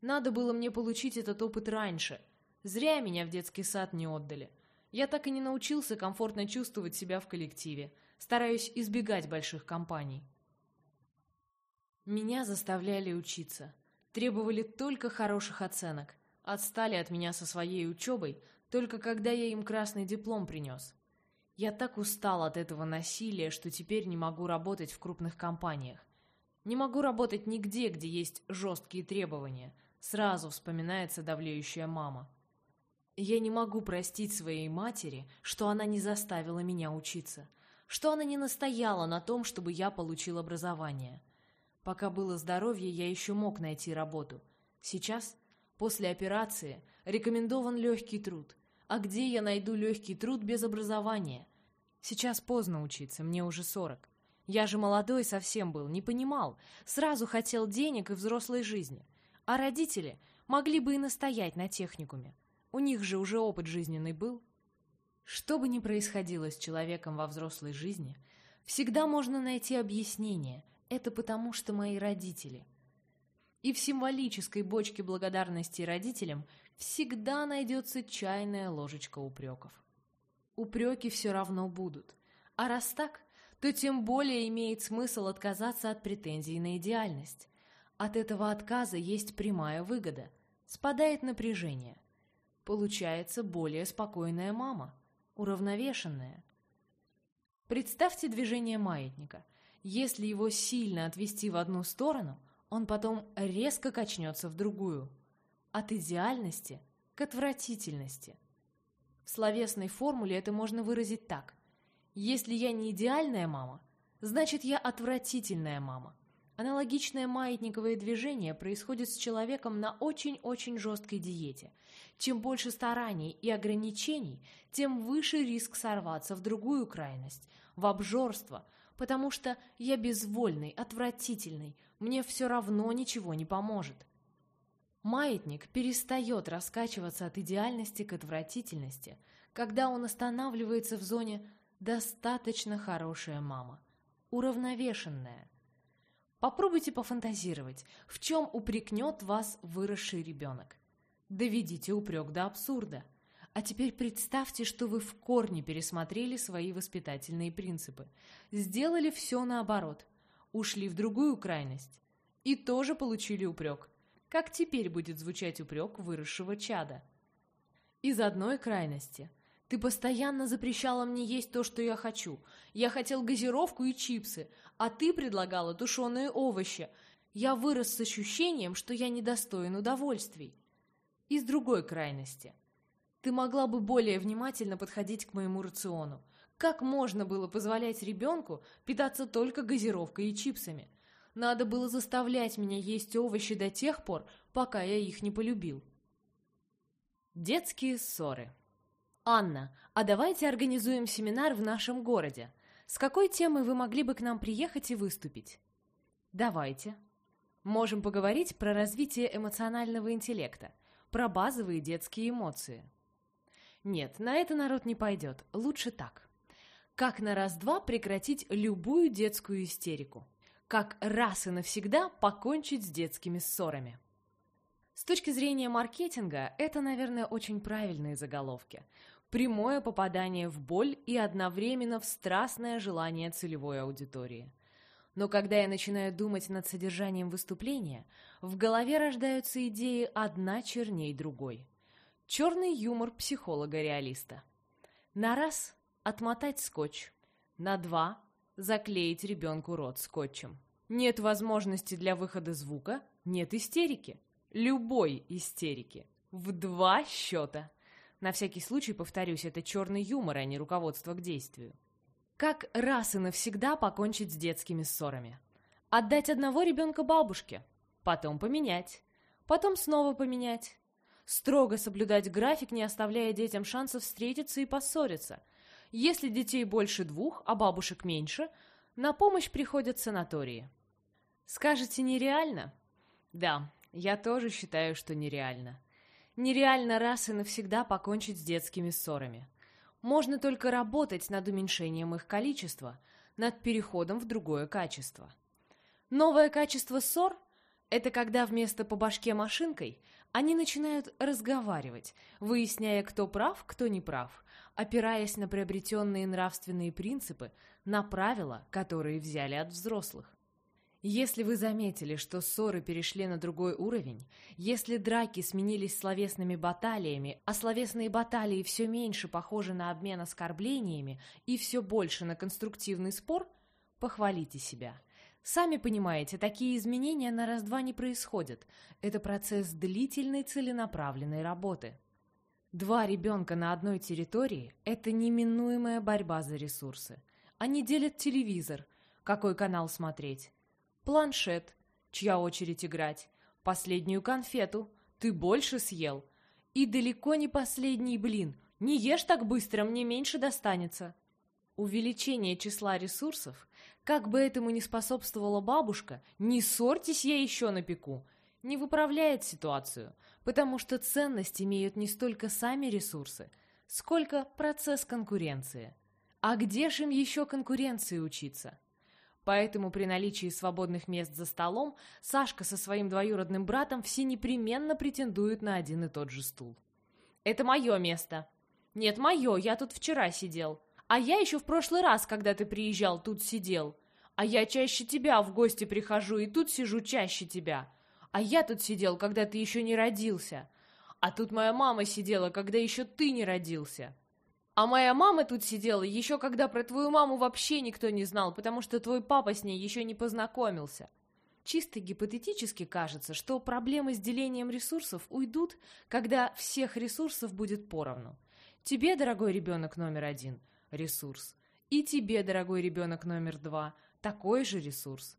Надо было мне получить этот опыт раньше. Зря меня в детский сад не отдали. Я так и не научился комфортно чувствовать себя в коллективе. Стараюсь избегать больших компаний. Меня заставляли учиться. Требовали только хороших оценок отстали от меня со своей учебой, только когда я им красный диплом принес. Я так устал от этого насилия, что теперь не могу работать в крупных компаниях. Не могу работать нигде, где есть жесткие требования. Сразу вспоминается давлеющая мама. Я не могу простить своей матери, что она не заставила меня учиться, что она не настояла на том, чтобы я получил образование. Пока было здоровье, я еще мог найти работу. Сейчас После операции рекомендован легкий труд. А где я найду легкий труд без образования? Сейчас поздно учиться, мне уже сорок. Я же молодой совсем был, не понимал. Сразу хотел денег и взрослой жизни. А родители могли бы и настоять на техникуме. У них же уже опыт жизненный был. Что бы ни происходило с человеком во взрослой жизни, всегда можно найти объяснение. Это потому, что мои родители – и в символической бочке благодарности родителям всегда найдется чайная ложечка упреков. Упреки все равно будут. А раз так, то тем более имеет смысл отказаться от претензий на идеальность. От этого отказа есть прямая выгода. Спадает напряжение. Получается более спокойная мама, уравновешенная. Представьте движение маятника. Если его сильно отвести в одну сторону – он потом резко качнется в другую. От идеальности к отвратительности. В словесной формуле это можно выразить так. Если я не идеальная мама, значит я отвратительная мама. Аналогичное маятниковое движение происходит с человеком на очень-очень жесткой диете. Чем больше стараний и ограничений, тем выше риск сорваться в другую крайность, в обжорство, потому что я безвольный, отвратительный, мне все равно ничего не поможет. Маятник перестает раскачиваться от идеальности к отвратительности, когда он останавливается в зоне «достаточно хорошая мама», уравновешенная. Попробуйте пофантазировать, в чем упрекнет вас выросший ребенок. Доведите упрек до абсурда. А теперь представьте, что вы в корне пересмотрели свои воспитательные принципы, сделали все наоборот – ушли в другую крайность и тоже получили упрек. Как теперь будет звучать упрек выросшего чада? Из одной крайности. Ты постоянно запрещала мне есть то, что я хочу. Я хотел газировку и чипсы, а ты предлагала тушеные овощи. Я вырос с ощущением, что я недостоин удовольствий. Из другой крайности. Ты могла бы более внимательно подходить к моему рациону. Как можно было позволять ребенку питаться только газировкой и чипсами? Надо было заставлять меня есть овощи до тех пор, пока я их не полюбил. Детские ссоры. Анна, а давайте организуем семинар в нашем городе. С какой темой вы могли бы к нам приехать и выступить? Давайте. Можем поговорить про развитие эмоционального интеллекта, про базовые детские эмоции. Нет, на это народ не пойдет. Лучше так. Как на раз-два прекратить любую детскую истерику? Как раз и навсегда покончить с детскими ссорами? С точки зрения маркетинга, это, наверное, очень правильные заголовки. Прямое попадание в боль и одновременно в страстное желание целевой аудитории. Но когда я начинаю думать над содержанием выступления, в голове рождаются идеи одна черней другой. Черный юмор психолога-реалиста. На раз – отмотать скотч. На два – заклеить ребенку рот скотчем. Нет возможности для выхода звука, нет истерики. Любой истерики. В два счета. На всякий случай, повторюсь, это черный юмор, а не руководство к действию. Как раз и навсегда покончить с детскими ссорами. Отдать одного ребенка бабушке, потом поменять, потом снова поменять, Строго соблюдать график, не оставляя детям шансов встретиться и поссориться. Если детей больше двух, а бабушек меньше, на помощь приходят санатории. Скажете, нереально? Да, я тоже считаю, что нереально. Нереально раз и навсегда покончить с детскими ссорами. Можно только работать над уменьшением их количества, над переходом в другое качество. Новое качество ссор – это когда вместо по башке машинкой – они начинают разговаривать, выясняя, кто прав, кто не прав, опираясь на приобретенные нравственные принципы, на правила, которые взяли от взрослых. Если вы заметили, что ссоры перешли на другой уровень, если драки сменились словесными баталиями, а словесные баталии все меньше похожи на обмен оскорблениями и все больше на конструктивный спор, похвалите себя. Сами понимаете, такие изменения на раз-два не происходят. Это процесс длительной целенаправленной работы. Два ребенка на одной территории – это неминуемая борьба за ресурсы. Они делят телевизор, какой канал смотреть, планшет, чья очередь играть, последнюю конфету, ты больше съел. И далеко не последний блин, не ешь так быстро, мне меньше достанется. Увеличение числа ресурсов как бы этому ни способствовала бабушка, не ссорьтесь, я еще напеку, не выправляет ситуацию, потому что ценность имеют не столько сами ресурсы, сколько процесс конкуренции. А где же им еще конкуренции учиться? Поэтому при наличии свободных мест за столом Сашка со своим двоюродным братом все непременно претендуют на один и тот же стул. «Это мое место!» «Нет, мое, я тут вчера сидел!» А я еще в прошлый раз, когда ты приезжал, тут сидел. А я чаще тебя в гости прихожу и тут сижу чаще тебя. А я тут сидел, когда ты еще не родился. А тут моя мама сидела, когда еще ты не родился. А моя мама тут сидела еще когда про твою маму вообще никто не знал, потому что твой папа с ней еще не познакомился. Чисто гипотетически кажется, что проблемы с делением ресурсов уйдут, когда всех ресурсов будет поровну. Тебе, дорогой ребенок номер один, ресурс. И тебе, дорогой ребенок номер два, такой же ресурс.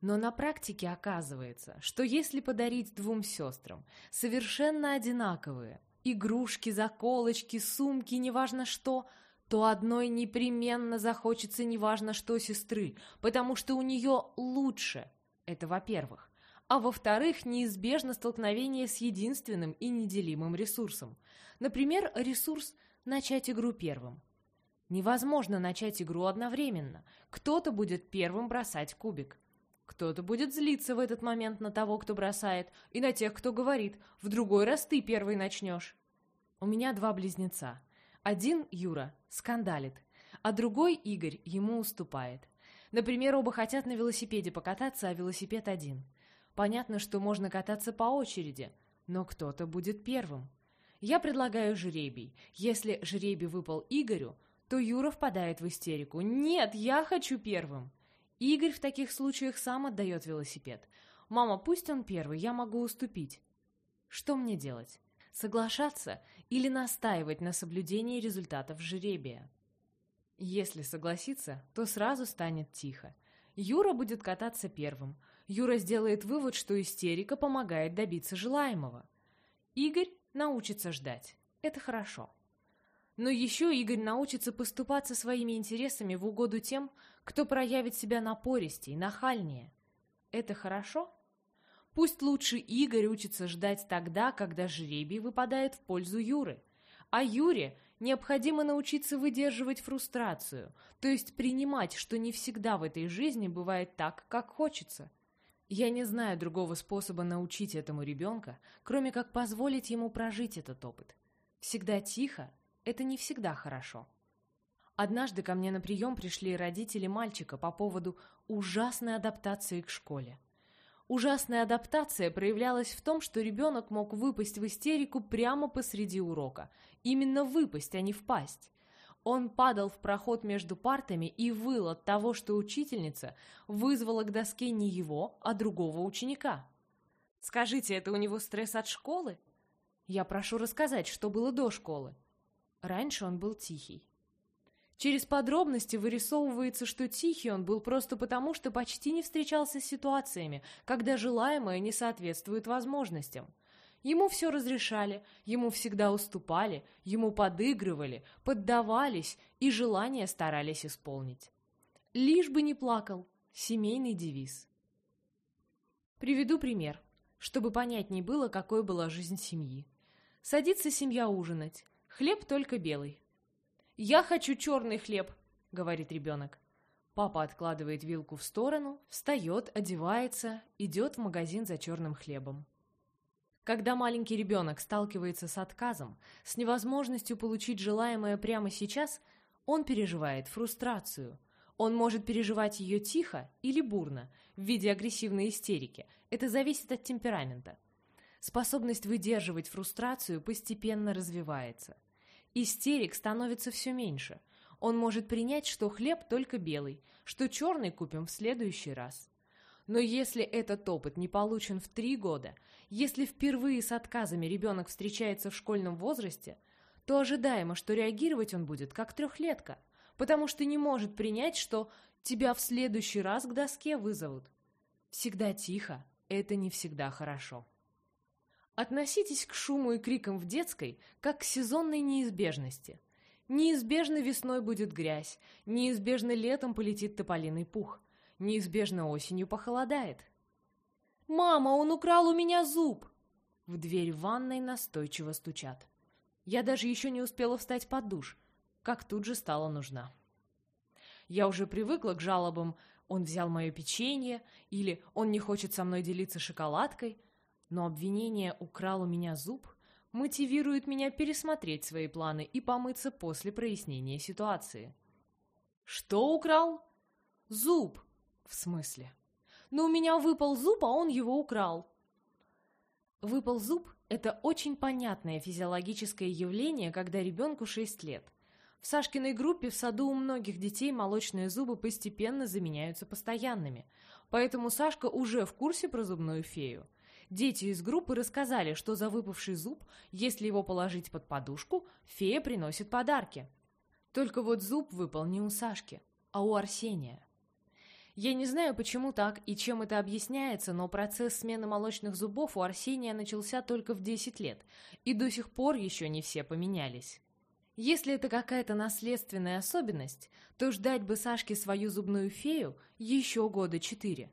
Но на практике оказывается, что если подарить двум сестрам совершенно одинаковые игрушки, заколочки, сумки, неважно что, то одной непременно захочется неважно что сестры, потому что у нее лучше. Это во-первых. А во-вторых, неизбежно столкновение с единственным и неделимым ресурсом. Например, ресурс начать игру первым. Невозможно начать игру одновременно. Кто-то будет первым бросать кубик. Кто-то будет злиться в этот момент на того, кто бросает, и на тех, кто говорит «в другой раз ты первый начнешь». У меня два близнеца. Один, Юра, скандалит, а другой, Игорь, ему уступает. Например, оба хотят на велосипеде покататься, а велосипед один. Понятно, что можно кататься по очереди, но кто-то будет первым. Я предлагаю жребий. Если жребий выпал Игорю, то Юра впадает в истерику. «Нет, я хочу первым!» Игорь в таких случаях сам отдает велосипед. «Мама, пусть он первый, я могу уступить». Что мне делать? Соглашаться или настаивать на соблюдении результатов жеребия? Если согласиться, то сразу станет тихо. Юра будет кататься первым. Юра сделает вывод, что истерика помогает добиться желаемого. Игорь научится ждать. Это хорошо. Но еще Игорь научится поступаться своими интересами в угоду тем, кто проявит себя напористей, нахальнее. Это хорошо? Пусть лучше Игорь учится ждать тогда, когда жребий выпадает в пользу Юры. А Юре необходимо научиться выдерживать фрустрацию, то есть принимать, что не всегда в этой жизни бывает так, как хочется. Я не знаю другого способа научить этому ребенка, кроме как позволить ему прожить этот опыт. Всегда тихо, это не всегда хорошо. Однажды ко мне на прием пришли родители мальчика по поводу ужасной адаптации к школе. Ужасная адаптация проявлялась в том, что ребенок мог выпасть в истерику прямо посреди урока. Именно выпасть, а не впасть. Он падал в проход между партами и выл от того, что учительница вызвала к доске не его, а другого ученика. «Скажите, это у него стресс от школы?» «Я прошу рассказать, что было до школы». Раньше он был тихий. Через подробности вырисовывается, что тихий он был просто потому, что почти не встречался с ситуациями, когда желаемое не соответствует возможностям. Ему все разрешали, ему всегда уступали, ему подыгрывали, поддавались и желания старались исполнить. Лишь бы не плакал. Семейный девиз. Приведу пример, чтобы понятней было, какой была жизнь семьи. Садится семья ужинать. Хлеб только белый. «Я хочу черный хлеб», — говорит ребенок. Папа откладывает вилку в сторону, встает, одевается, идет в магазин за черным хлебом. Когда маленький ребенок сталкивается с отказом, с невозможностью получить желаемое прямо сейчас, он переживает фрустрацию. Он может переживать ее тихо или бурно, в виде агрессивной истерики. Это зависит от темперамента. Способность выдерживать фрустрацию постепенно развивается. Истерик становится все меньше. Он может принять, что хлеб только белый, что черный купим в следующий раз. Но если этот опыт не получен в три года, если впервые с отказами ребенок встречается в школьном возрасте, то ожидаемо, что реагировать он будет как трехлетка, потому что не может принять, что тебя в следующий раз к доске вызовут. Всегда тихо – это не всегда хорошо. Относитесь к шуму и крикам в детской, как к сезонной неизбежности. Неизбежно весной будет грязь, неизбежно летом полетит тополиный пух – Неизбежно осенью похолодает. «Мама, он украл у меня зуб!» В дверь ванной настойчиво стучат. Я даже еще не успела встать под душ, как тут же стала нужна. Я уже привыкла к жалобам «он взял мое печенье» или «он не хочет со мной делиться шоколадкой», но обвинение «украл у меня зуб» мотивирует меня пересмотреть свои планы и помыться после прояснения ситуации. «Что украл?» «Зуб!» «В смысле?» «Но у меня выпал зуб, а он его украл». Выпал зуб – это очень понятное физиологическое явление, когда ребенку 6 лет. В Сашкиной группе в саду у многих детей молочные зубы постепенно заменяются постоянными, поэтому Сашка уже в курсе про зубную фею. Дети из группы рассказали, что за выпавший зуб, если его положить под подушку, фея приносит подарки. Только вот зуб выпал не у Сашки, а у Арсения. Я не знаю, почему так и чем это объясняется, но процесс смены молочных зубов у Арсения начался только в 10 лет, и до сих пор еще не все поменялись. Если это какая-то наследственная особенность, то ждать бы Сашке свою зубную фею еще года четыре.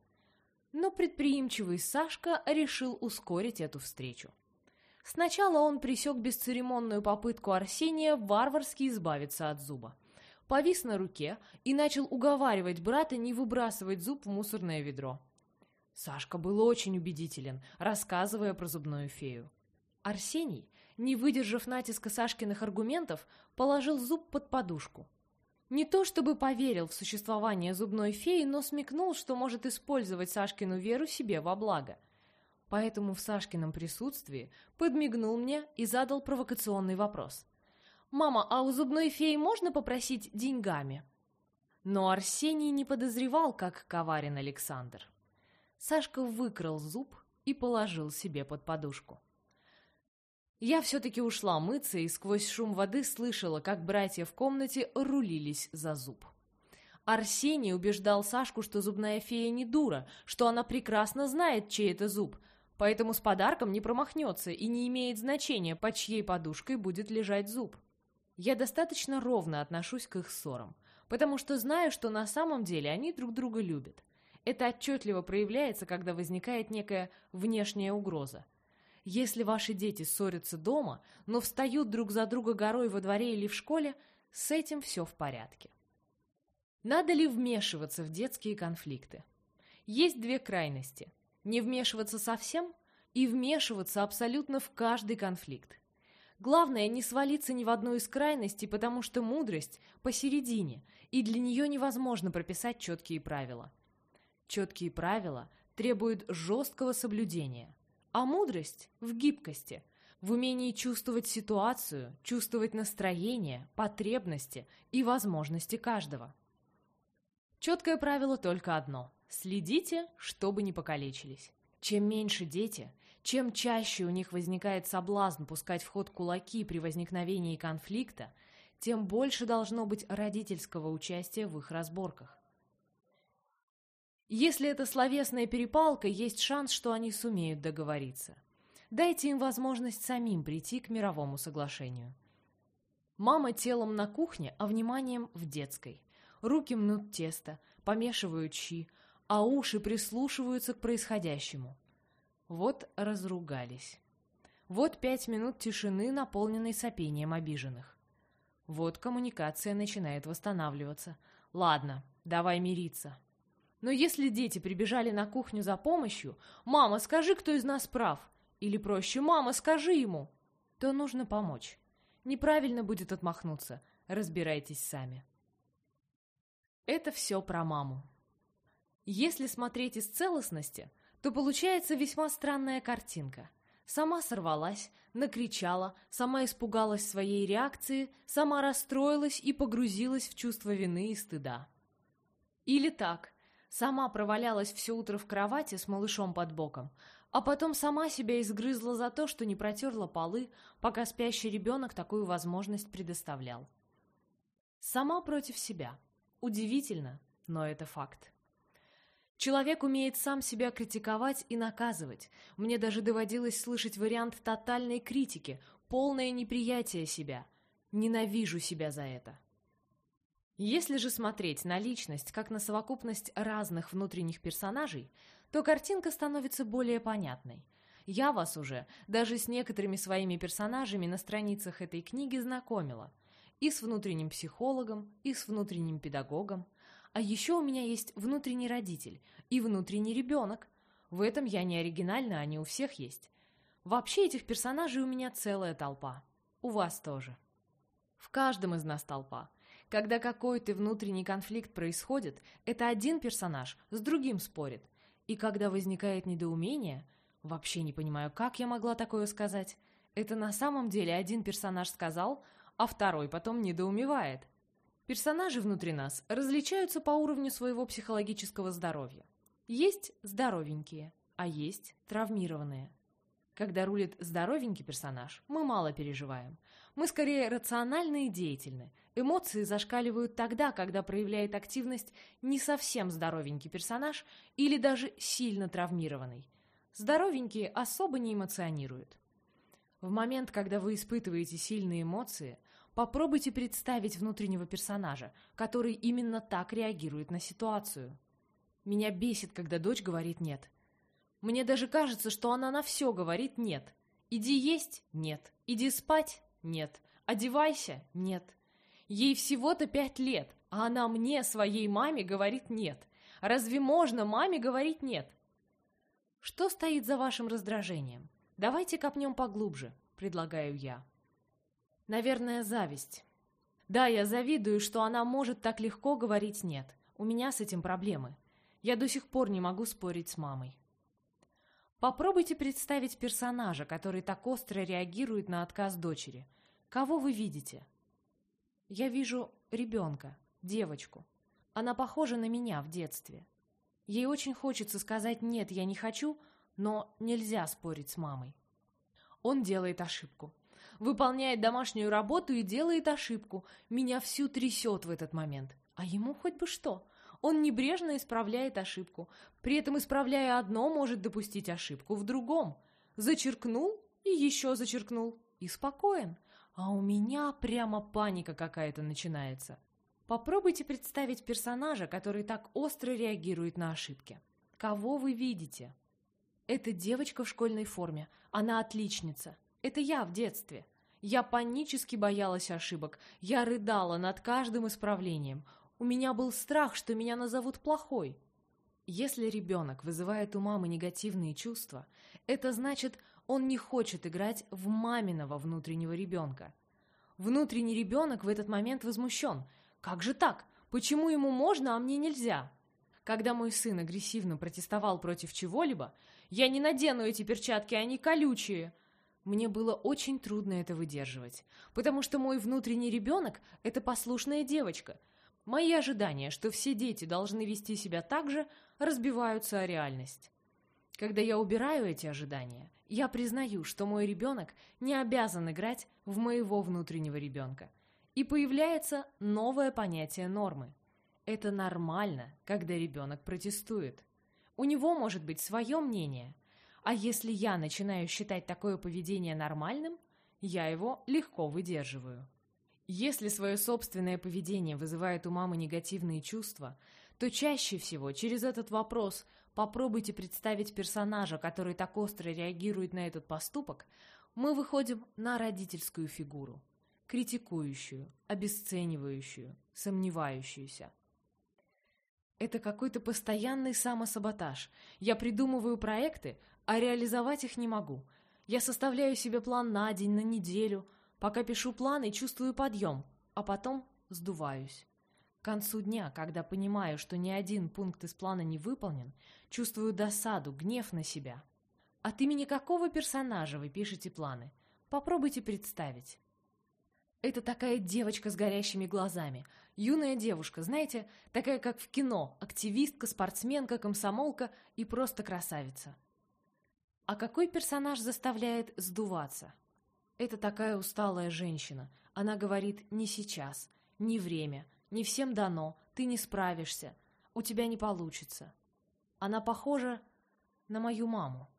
Но предприимчивый Сашка решил ускорить эту встречу. Сначала он пресек бесцеремонную попытку Арсения варварски избавиться от зуба повис на руке и начал уговаривать брата не выбрасывать зуб в мусорное ведро. Сашка был очень убедителен, рассказывая про зубную фею. Арсений, не выдержав натиска Сашкиных аргументов, положил зуб под подушку. Не то чтобы поверил в существование зубной феи, но смекнул, что может использовать Сашкину веру себе во благо. Поэтому в Сашкином присутствии подмигнул мне и задал провокационный вопрос. «Мама, а у зубной феи можно попросить деньгами?» Но Арсений не подозревал, как коварен Александр. Сашка выкрал зуб и положил себе под подушку. Я все-таки ушла мыться и сквозь шум воды слышала, как братья в комнате рулились за зуб. Арсений убеждал Сашку, что зубная фея не дура, что она прекрасно знает, чей это зуб, поэтому с подарком не промахнется и не имеет значения, под чьей подушкой будет лежать зуб. Я достаточно ровно отношусь к их ссорам, потому что знаю, что на самом деле они друг друга любят. Это отчетливо проявляется, когда возникает некая внешняя угроза. Если ваши дети ссорятся дома, но встают друг за друга горой во дворе или в школе, с этим все в порядке. Надо ли вмешиваться в детские конфликты? Есть две крайности. Не вмешиваться совсем и вмешиваться абсолютно в каждый конфликт. Главное не свалиться ни в одну из крайностей, потому что мудрость посередине, и для нее невозможно прописать четкие правила. Четкие правила требует жесткого соблюдения, а мудрость — в гибкости, в умении чувствовать ситуацию, чувствовать настроение, потребности и возможности каждого. Четкое правило только одно – следите, чтобы не покалечились. Чем меньше дети, чем чаще у них возникает соблазн пускать в ход кулаки при возникновении конфликта, тем больше должно быть родительского участия в их разборках. Если это словесная перепалка, есть шанс, что они сумеют договориться. Дайте им возможность самим прийти к мировому соглашению. Мама телом на кухне, а вниманием в детской. Руки мнут тесто, помешивают щи, а уши прислушиваются к происходящему. Вот разругались. Вот пять минут тишины, наполненной сопением обиженных. Вот коммуникация начинает восстанавливаться. Ладно, давай мириться. Но если дети прибежали на кухню за помощью, «Мама, скажи, кто из нас прав!» или проще «Мама, скажи ему!», то нужно помочь. Неправильно будет отмахнуться. Разбирайтесь сами. Это все про маму. Если смотреть из целостности, то получается весьма странная картинка. Сама сорвалась, накричала, сама испугалась своей реакции, сама расстроилась и погрузилась в чувство вины и стыда. Или так, сама провалялась все утро в кровати с малышом под боком, а потом сама себя изгрызла за то, что не протерла полы, пока спящий ребенок такую возможность предоставлял. Сама против себя. Удивительно, но это факт. Человек умеет сам себя критиковать и наказывать. Мне даже доводилось слышать вариант тотальной критики, полное неприятие себя. Ненавижу себя за это. Если же смотреть на личность как на совокупность разных внутренних персонажей, то картинка становится более понятной. Я вас уже даже с некоторыми своими персонажами на страницах этой книги знакомила. И с внутренним психологом, и с внутренним педагогом – а еще у меня есть внутренний родитель и внутренний ребенок. В этом я не оригинальна, они у всех есть. Вообще этих персонажей у меня целая толпа. У вас тоже. В каждом из нас толпа. Когда какой-то внутренний конфликт происходит, это один персонаж с другим спорит. И когда возникает недоумение, вообще не понимаю, как я могла такое сказать, это на самом деле один персонаж сказал, а второй потом недоумевает. Персонажи внутри нас различаются по уровню своего психологического здоровья. Есть здоровенькие, а есть травмированные. Когда рулит здоровенький персонаж, мы мало переживаем. Мы скорее рациональны и деятельны. Эмоции зашкаливают тогда, когда проявляет активность не совсем здоровенький персонаж или даже сильно травмированный. Здоровенькие особо не эмоционируют. В момент, когда вы испытываете сильные эмоции – Попробуйте представить внутреннего персонажа, который именно так реагирует на ситуацию. Меня бесит, когда дочь говорит «нет». Мне даже кажется, что она на все говорит «нет». Иди есть – нет. Иди спать – нет. Одевайся – нет. Ей всего-то пять лет, а она мне, своей маме, говорит «нет». Разве можно маме говорить «нет»? Что стоит за вашим раздражением? Давайте копнем поглубже, предлагаю я. Наверное, зависть. Да, я завидую, что она может так легко говорить «нет». У меня с этим проблемы. Я до сих пор не могу спорить с мамой. Попробуйте представить персонажа, который так остро реагирует на отказ дочери. Кого вы видите? Я вижу ребенка, девочку. Она похожа на меня в детстве. Ей очень хочется сказать «нет, я не хочу», но нельзя спорить с мамой. Он делает ошибку выполняет домашнюю работу и делает ошибку. Меня всю трясет в этот момент. А ему хоть бы что. Он небрежно исправляет ошибку. При этом, исправляя одно, может допустить ошибку в другом. Зачеркнул и еще зачеркнул. И спокоен. А у меня прямо паника какая-то начинается. Попробуйте представить персонажа, который так остро реагирует на ошибки. Кого вы видите? Это девочка в школьной форме. Она отличница. Это я в детстве. Я панически боялась ошибок. Я рыдала над каждым исправлением. У меня был страх, что меня назовут плохой. Если ребенок вызывает у мамы негативные чувства, это значит, он не хочет играть в маминого внутреннего ребенка. Внутренний ребенок в этот момент возмущен. Как же так? Почему ему можно, а мне нельзя? Когда мой сын агрессивно протестовал против чего-либо, я не надену эти перчатки, они колючие. Мне было очень трудно это выдерживать, потому что мой внутренний ребенок — это послушная девочка. Мои ожидания, что все дети должны вести себя так же, разбиваются о реальность. Когда я убираю эти ожидания, я признаю, что мой ребенок не обязан играть в моего внутреннего ребенка. И появляется новое понятие нормы. Это нормально, когда ребенок протестует. У него может быть свое мнение. А если я начинаю считать такое поведение нормальным, я его легко выдерживаю. Если свое собственное поведение вызывает у мамы негативные чувства, то чаще всего через этот вопрос попробуйте представить персонажа, который так остро реагирует на этот поступок, мы выходим на родительскую фигуру, критикующую, обесценивающую, сомневающуюся. Это какой-то постоянный самосаботаж. Я придумываю проекты, а реализовать их не могу. Я составляю себе план на день, на неделю. Пока пишу планы, чувствую подъем, а потом сдуваюсь. К концу дня, когда понимаю, что ни один пункт из плана не выполнен, чувствую досаду, гнев на себя. От имени какого персонажа вы пишете планы? Попробуйте представить. Это такая девочка с горящими глазами. Юная девушка, знаете, такая как в кино, активистка, спортсменка, комсомолка и просто красавица. А какой персонаж заставляет сдуваться? Это такая усталая женщина. Она говорит «не сейчас», «не время», «не всем дано», «ты не справишься», «у тебя не получится». Она похожа на мою маму.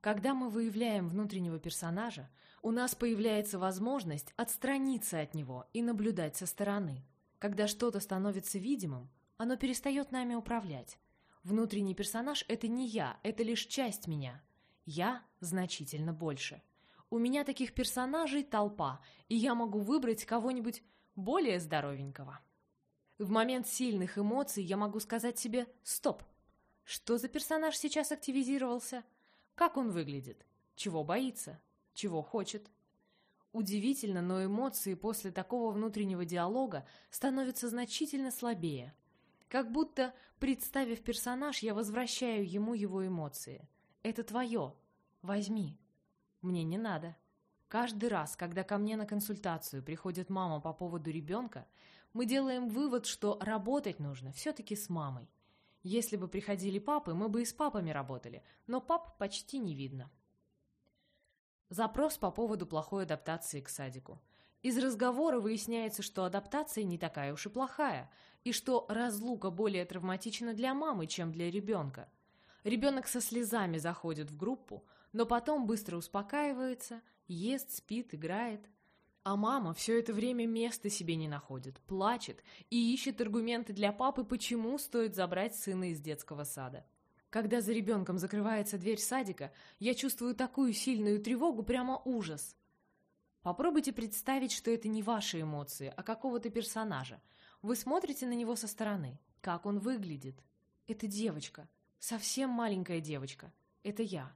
Когда мы выявляем внутреннего персонажа, у нас появляется возможность отстраниться от него и наблюдать со стороны. Когда что-то становится видимым, оно перестает нами управлять. Внутренний персонаж — это не я, это лишь часть меня. Я значительно больше. У меня таких персонажей толпа, и я могу выбрать кого-нибудь более здоровенького. В момент сильных эмоций я могу сказать себе «стоп». Что за персонаж сейчас активизировался? Как он выглядит? Чего боится? Чего хочет? Удивительно, но эмоции после такого внутреннего диалога становятся значительно слабее. Как будто, представив персонаж, я возвращаю ему его эмоции. Это твое. Возьми. Мне не надо. Каждый раз, когда ко мне на консультацию приходит мама по поводу ребенка, мы делаем вывод, что работать нужно все-таки с мамой. Если бы приходили папы, мы бы и с папами работали, но пап почти не видно. Запрос по поводу плохой адаптации к садику. Из разговора выясняется, что адаптация не такая уж и плохая, и что разлука более травматична для мамы, чем для ребенка. Ребенок со слезами заходит в группу, но потом быстро успокаивается, ест, спит, играет – а мама все это время места себе не находит, плачет и ищет аргументы для папы, почему стоит забрать сына из детского сада. Когда за ребенком закрывается дверь садика, я чувствую такую сильную тревогу, прямо ужас. Попробуйте представить, что это не ваши эмоции, а какого-то персонажа. Вы смотрите на него со стороны. Как он выглядит? Это девочка. Совсем маленькая девочка. Это я.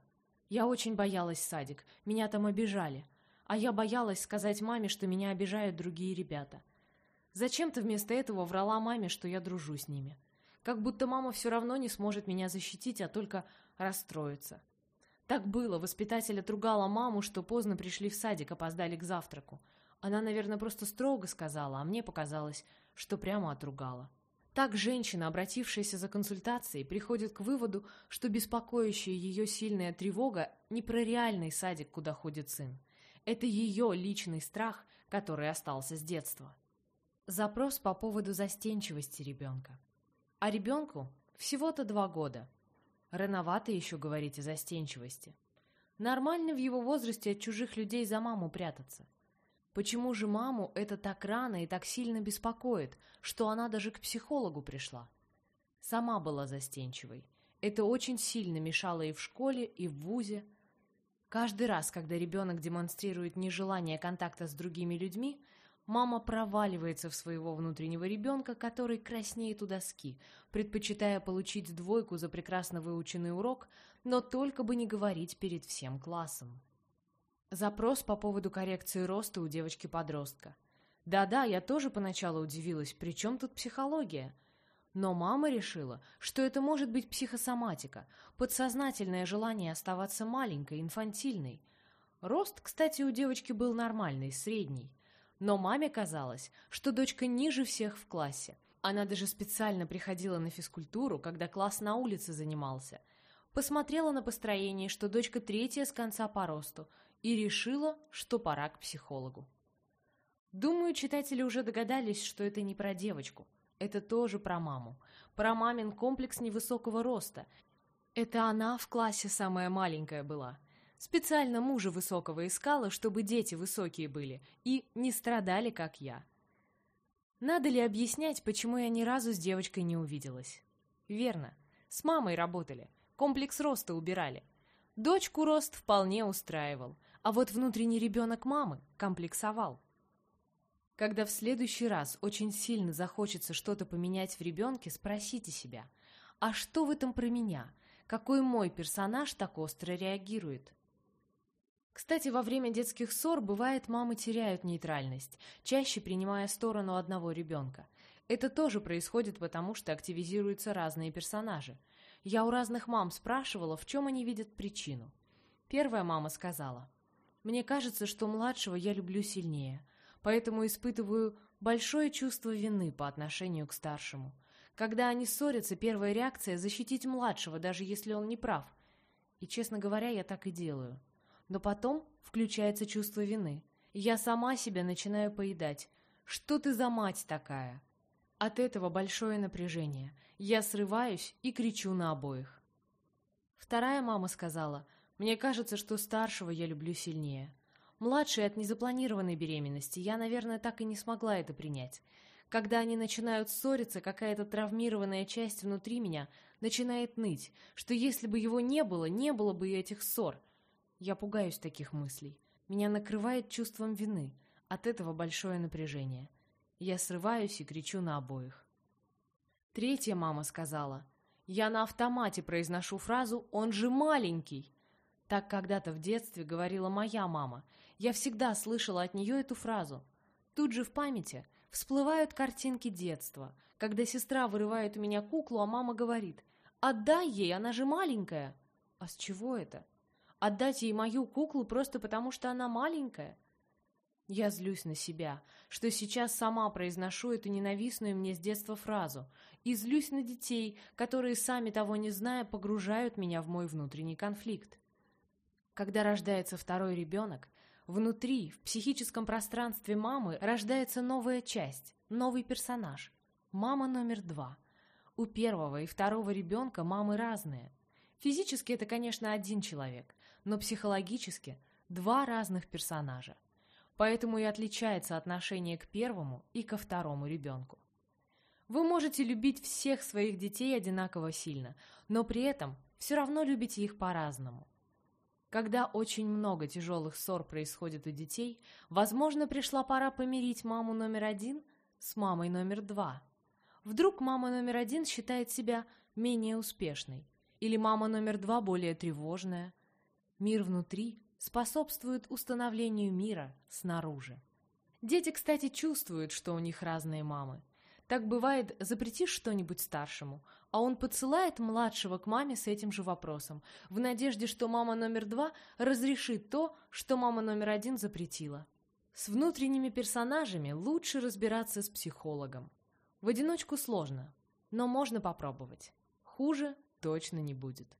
Я очень боялась садик. Меня там обижали а я боялась сказать маме, что меня обижают другие ребята. Зачем-то вместо этого врала маме, что я дружу с ними. Как будто мама все равно не сможет меня защитить, а только расстроится. Так было, воспитатель отругала маму, что поздно пришли в садик, опоздали к завтраку. Она, наверное, просто строго сказала, а мне показалось, что прямо отругала. Так женщина, обратившаяся за консультацией, приходит к выводу, что беспокоящая ее сильная тревога не про реальный садик, куда ходит сын. Это ее личный страх, который остался с детства. Запрос по поводу застенчивости ребенка. А ребенку всего-то два года. Рановато еще говорить о застенчивости. Нормально в его возрасте от чужих людей за маму прятаться. Почему же маму это так рано и так сильно беспокоит, что она даже к психологу пришла? Сама была застенчивой. Это очень сильно мешало и в школе, и в вузе, Каждый раз, когда ребенок демонстрирует нежелание контакта с другими людьми, мама проваливается в своего внутреннего ребенка, который краснеет у доски, предпочитая получить двойку за прекрасно выученный урок, но только бы не говорить перед всем классом. Запрос по поводу коррекции роста у девочки-подростка. Да-да, я тоже поначалу удивилась, при чем тут психология? Но мама решила, что это может быть психосоматика, подсознательное желание оставаться маленькой, инфантильной. Рост, кстати, у девочки был нормальный, средний. Но маме казалось, что дочка ниже всех в классе. Она даже специально приходила на физкультуру, когда класс на улице занимался. Посмотрела на построение, что дочка третья с конца по росту, и решила, что пора к психологу. Думаю, читатели уже догадались, что это не про девочку. Это тоже про маму. Про мамин комплекс невысокого роста. Это она в классе самая маленькая была. Специально мужа высокого искала, чтобы дети высокие были и не страдали, как я. Надо ли объяснять, почему я ни разу с девочкой не увиделась? Верно. С мамой работали. Комплекс роста убирали. Дочку рост вполне устраивал, а вот внутренний ребенок мамы комплексовал. Когда в следующий раз очень сильно захочется что-то поменять в ребенке, спросите себя, а что в этом про меня? Какой мой персонаж так остро реагирует? Кстати, во время детских ссор бывает мамы теряют нейтральность, чаще принимая сторону одного ребенка. Это тоже происходит потому, что активизируются разные персонажи. Я у разных мам спрашивала, в чем они видят причину. Первая мама сказала, «Мне кажется, что младшего я люблю сильнее поэтому испытываю большое чувство вины по отношению к старшему. Когда они ссорятся, первая реакция – защитить младшего, даже если он не прав. И, честно говоря, я так и делаю. Но потом включается чувство вины. Я сама себя начинаю поедать. Что ты за мать такая? От этого большое напряжение. Я срываюсь и кричу на обоих. Вторая мама сказала, «Мне кажется, что старшего я люблю сильнее». Младшей от незапланированной беременности я, наверное, так и не смогла это принять. Когда они начинают ссориться, какая-то травмированная часть внутри меня начинает ныть, что если бы его не было, не было бы и этих ссор. Я пугаюсь таких мыслей. Меня накрывает чувством вины. От этого большое напряжение. Я срываюсь и кричу на обоих. Третья мама сказала. Я на автомате произношу фразу «Он же маленький!» Так когда-то в детстве говорила моя мама, я всегда слышала от нее эту фразу. Тут же в памяти всплывают картинки детства, когда сестра вырывает у меня куклу, а мама говорит «Отдай ей, она же маленькая». А с чего это? Отдать ей мою куклу просто потому, что она маленькая? Я злюсь на себя, что сейчас сама произношу эту ненавистную мне с детства фразу, и злюсь на детей, которые, сами того не зная, погружают меня в мой внутренний конфликт. Когда рождается второй ребенок, Внутри, в психическом пространстве мамы, рождается новая часть, новый персонаж. Мама номер два. У первого и второго ребенка мамы разные. Физически это, конечно, один человек, но психологически два разных персонажа. Поэтому и отличается отношение к первому и ко второму ребенку. Вы можете любить всех своих детей одинаково сильно, но при этом все равно любите их по-разному. Когда очень много тяжелых ссор происходит у детей, возможно, пришла пора помирить маму номер один с мамой номер два. Вдруг мама номер один считает себя менее успешной, или мама номер два более тревожная. Мир внутри способствует установлению мира снаружи. Дети, кстати, чувствуют, что у них разные мамы. Так бывает, запретишь что-нибудь старшему, а он подсылает младшего к маме с этим же вопросом, в надежде, что мама номер два разрешит то, что мама номер один запретила. С внутренними персонажами лучше разбираться с психологом. В одиночку сложно, но можно попробовать. Хуже точно не будет.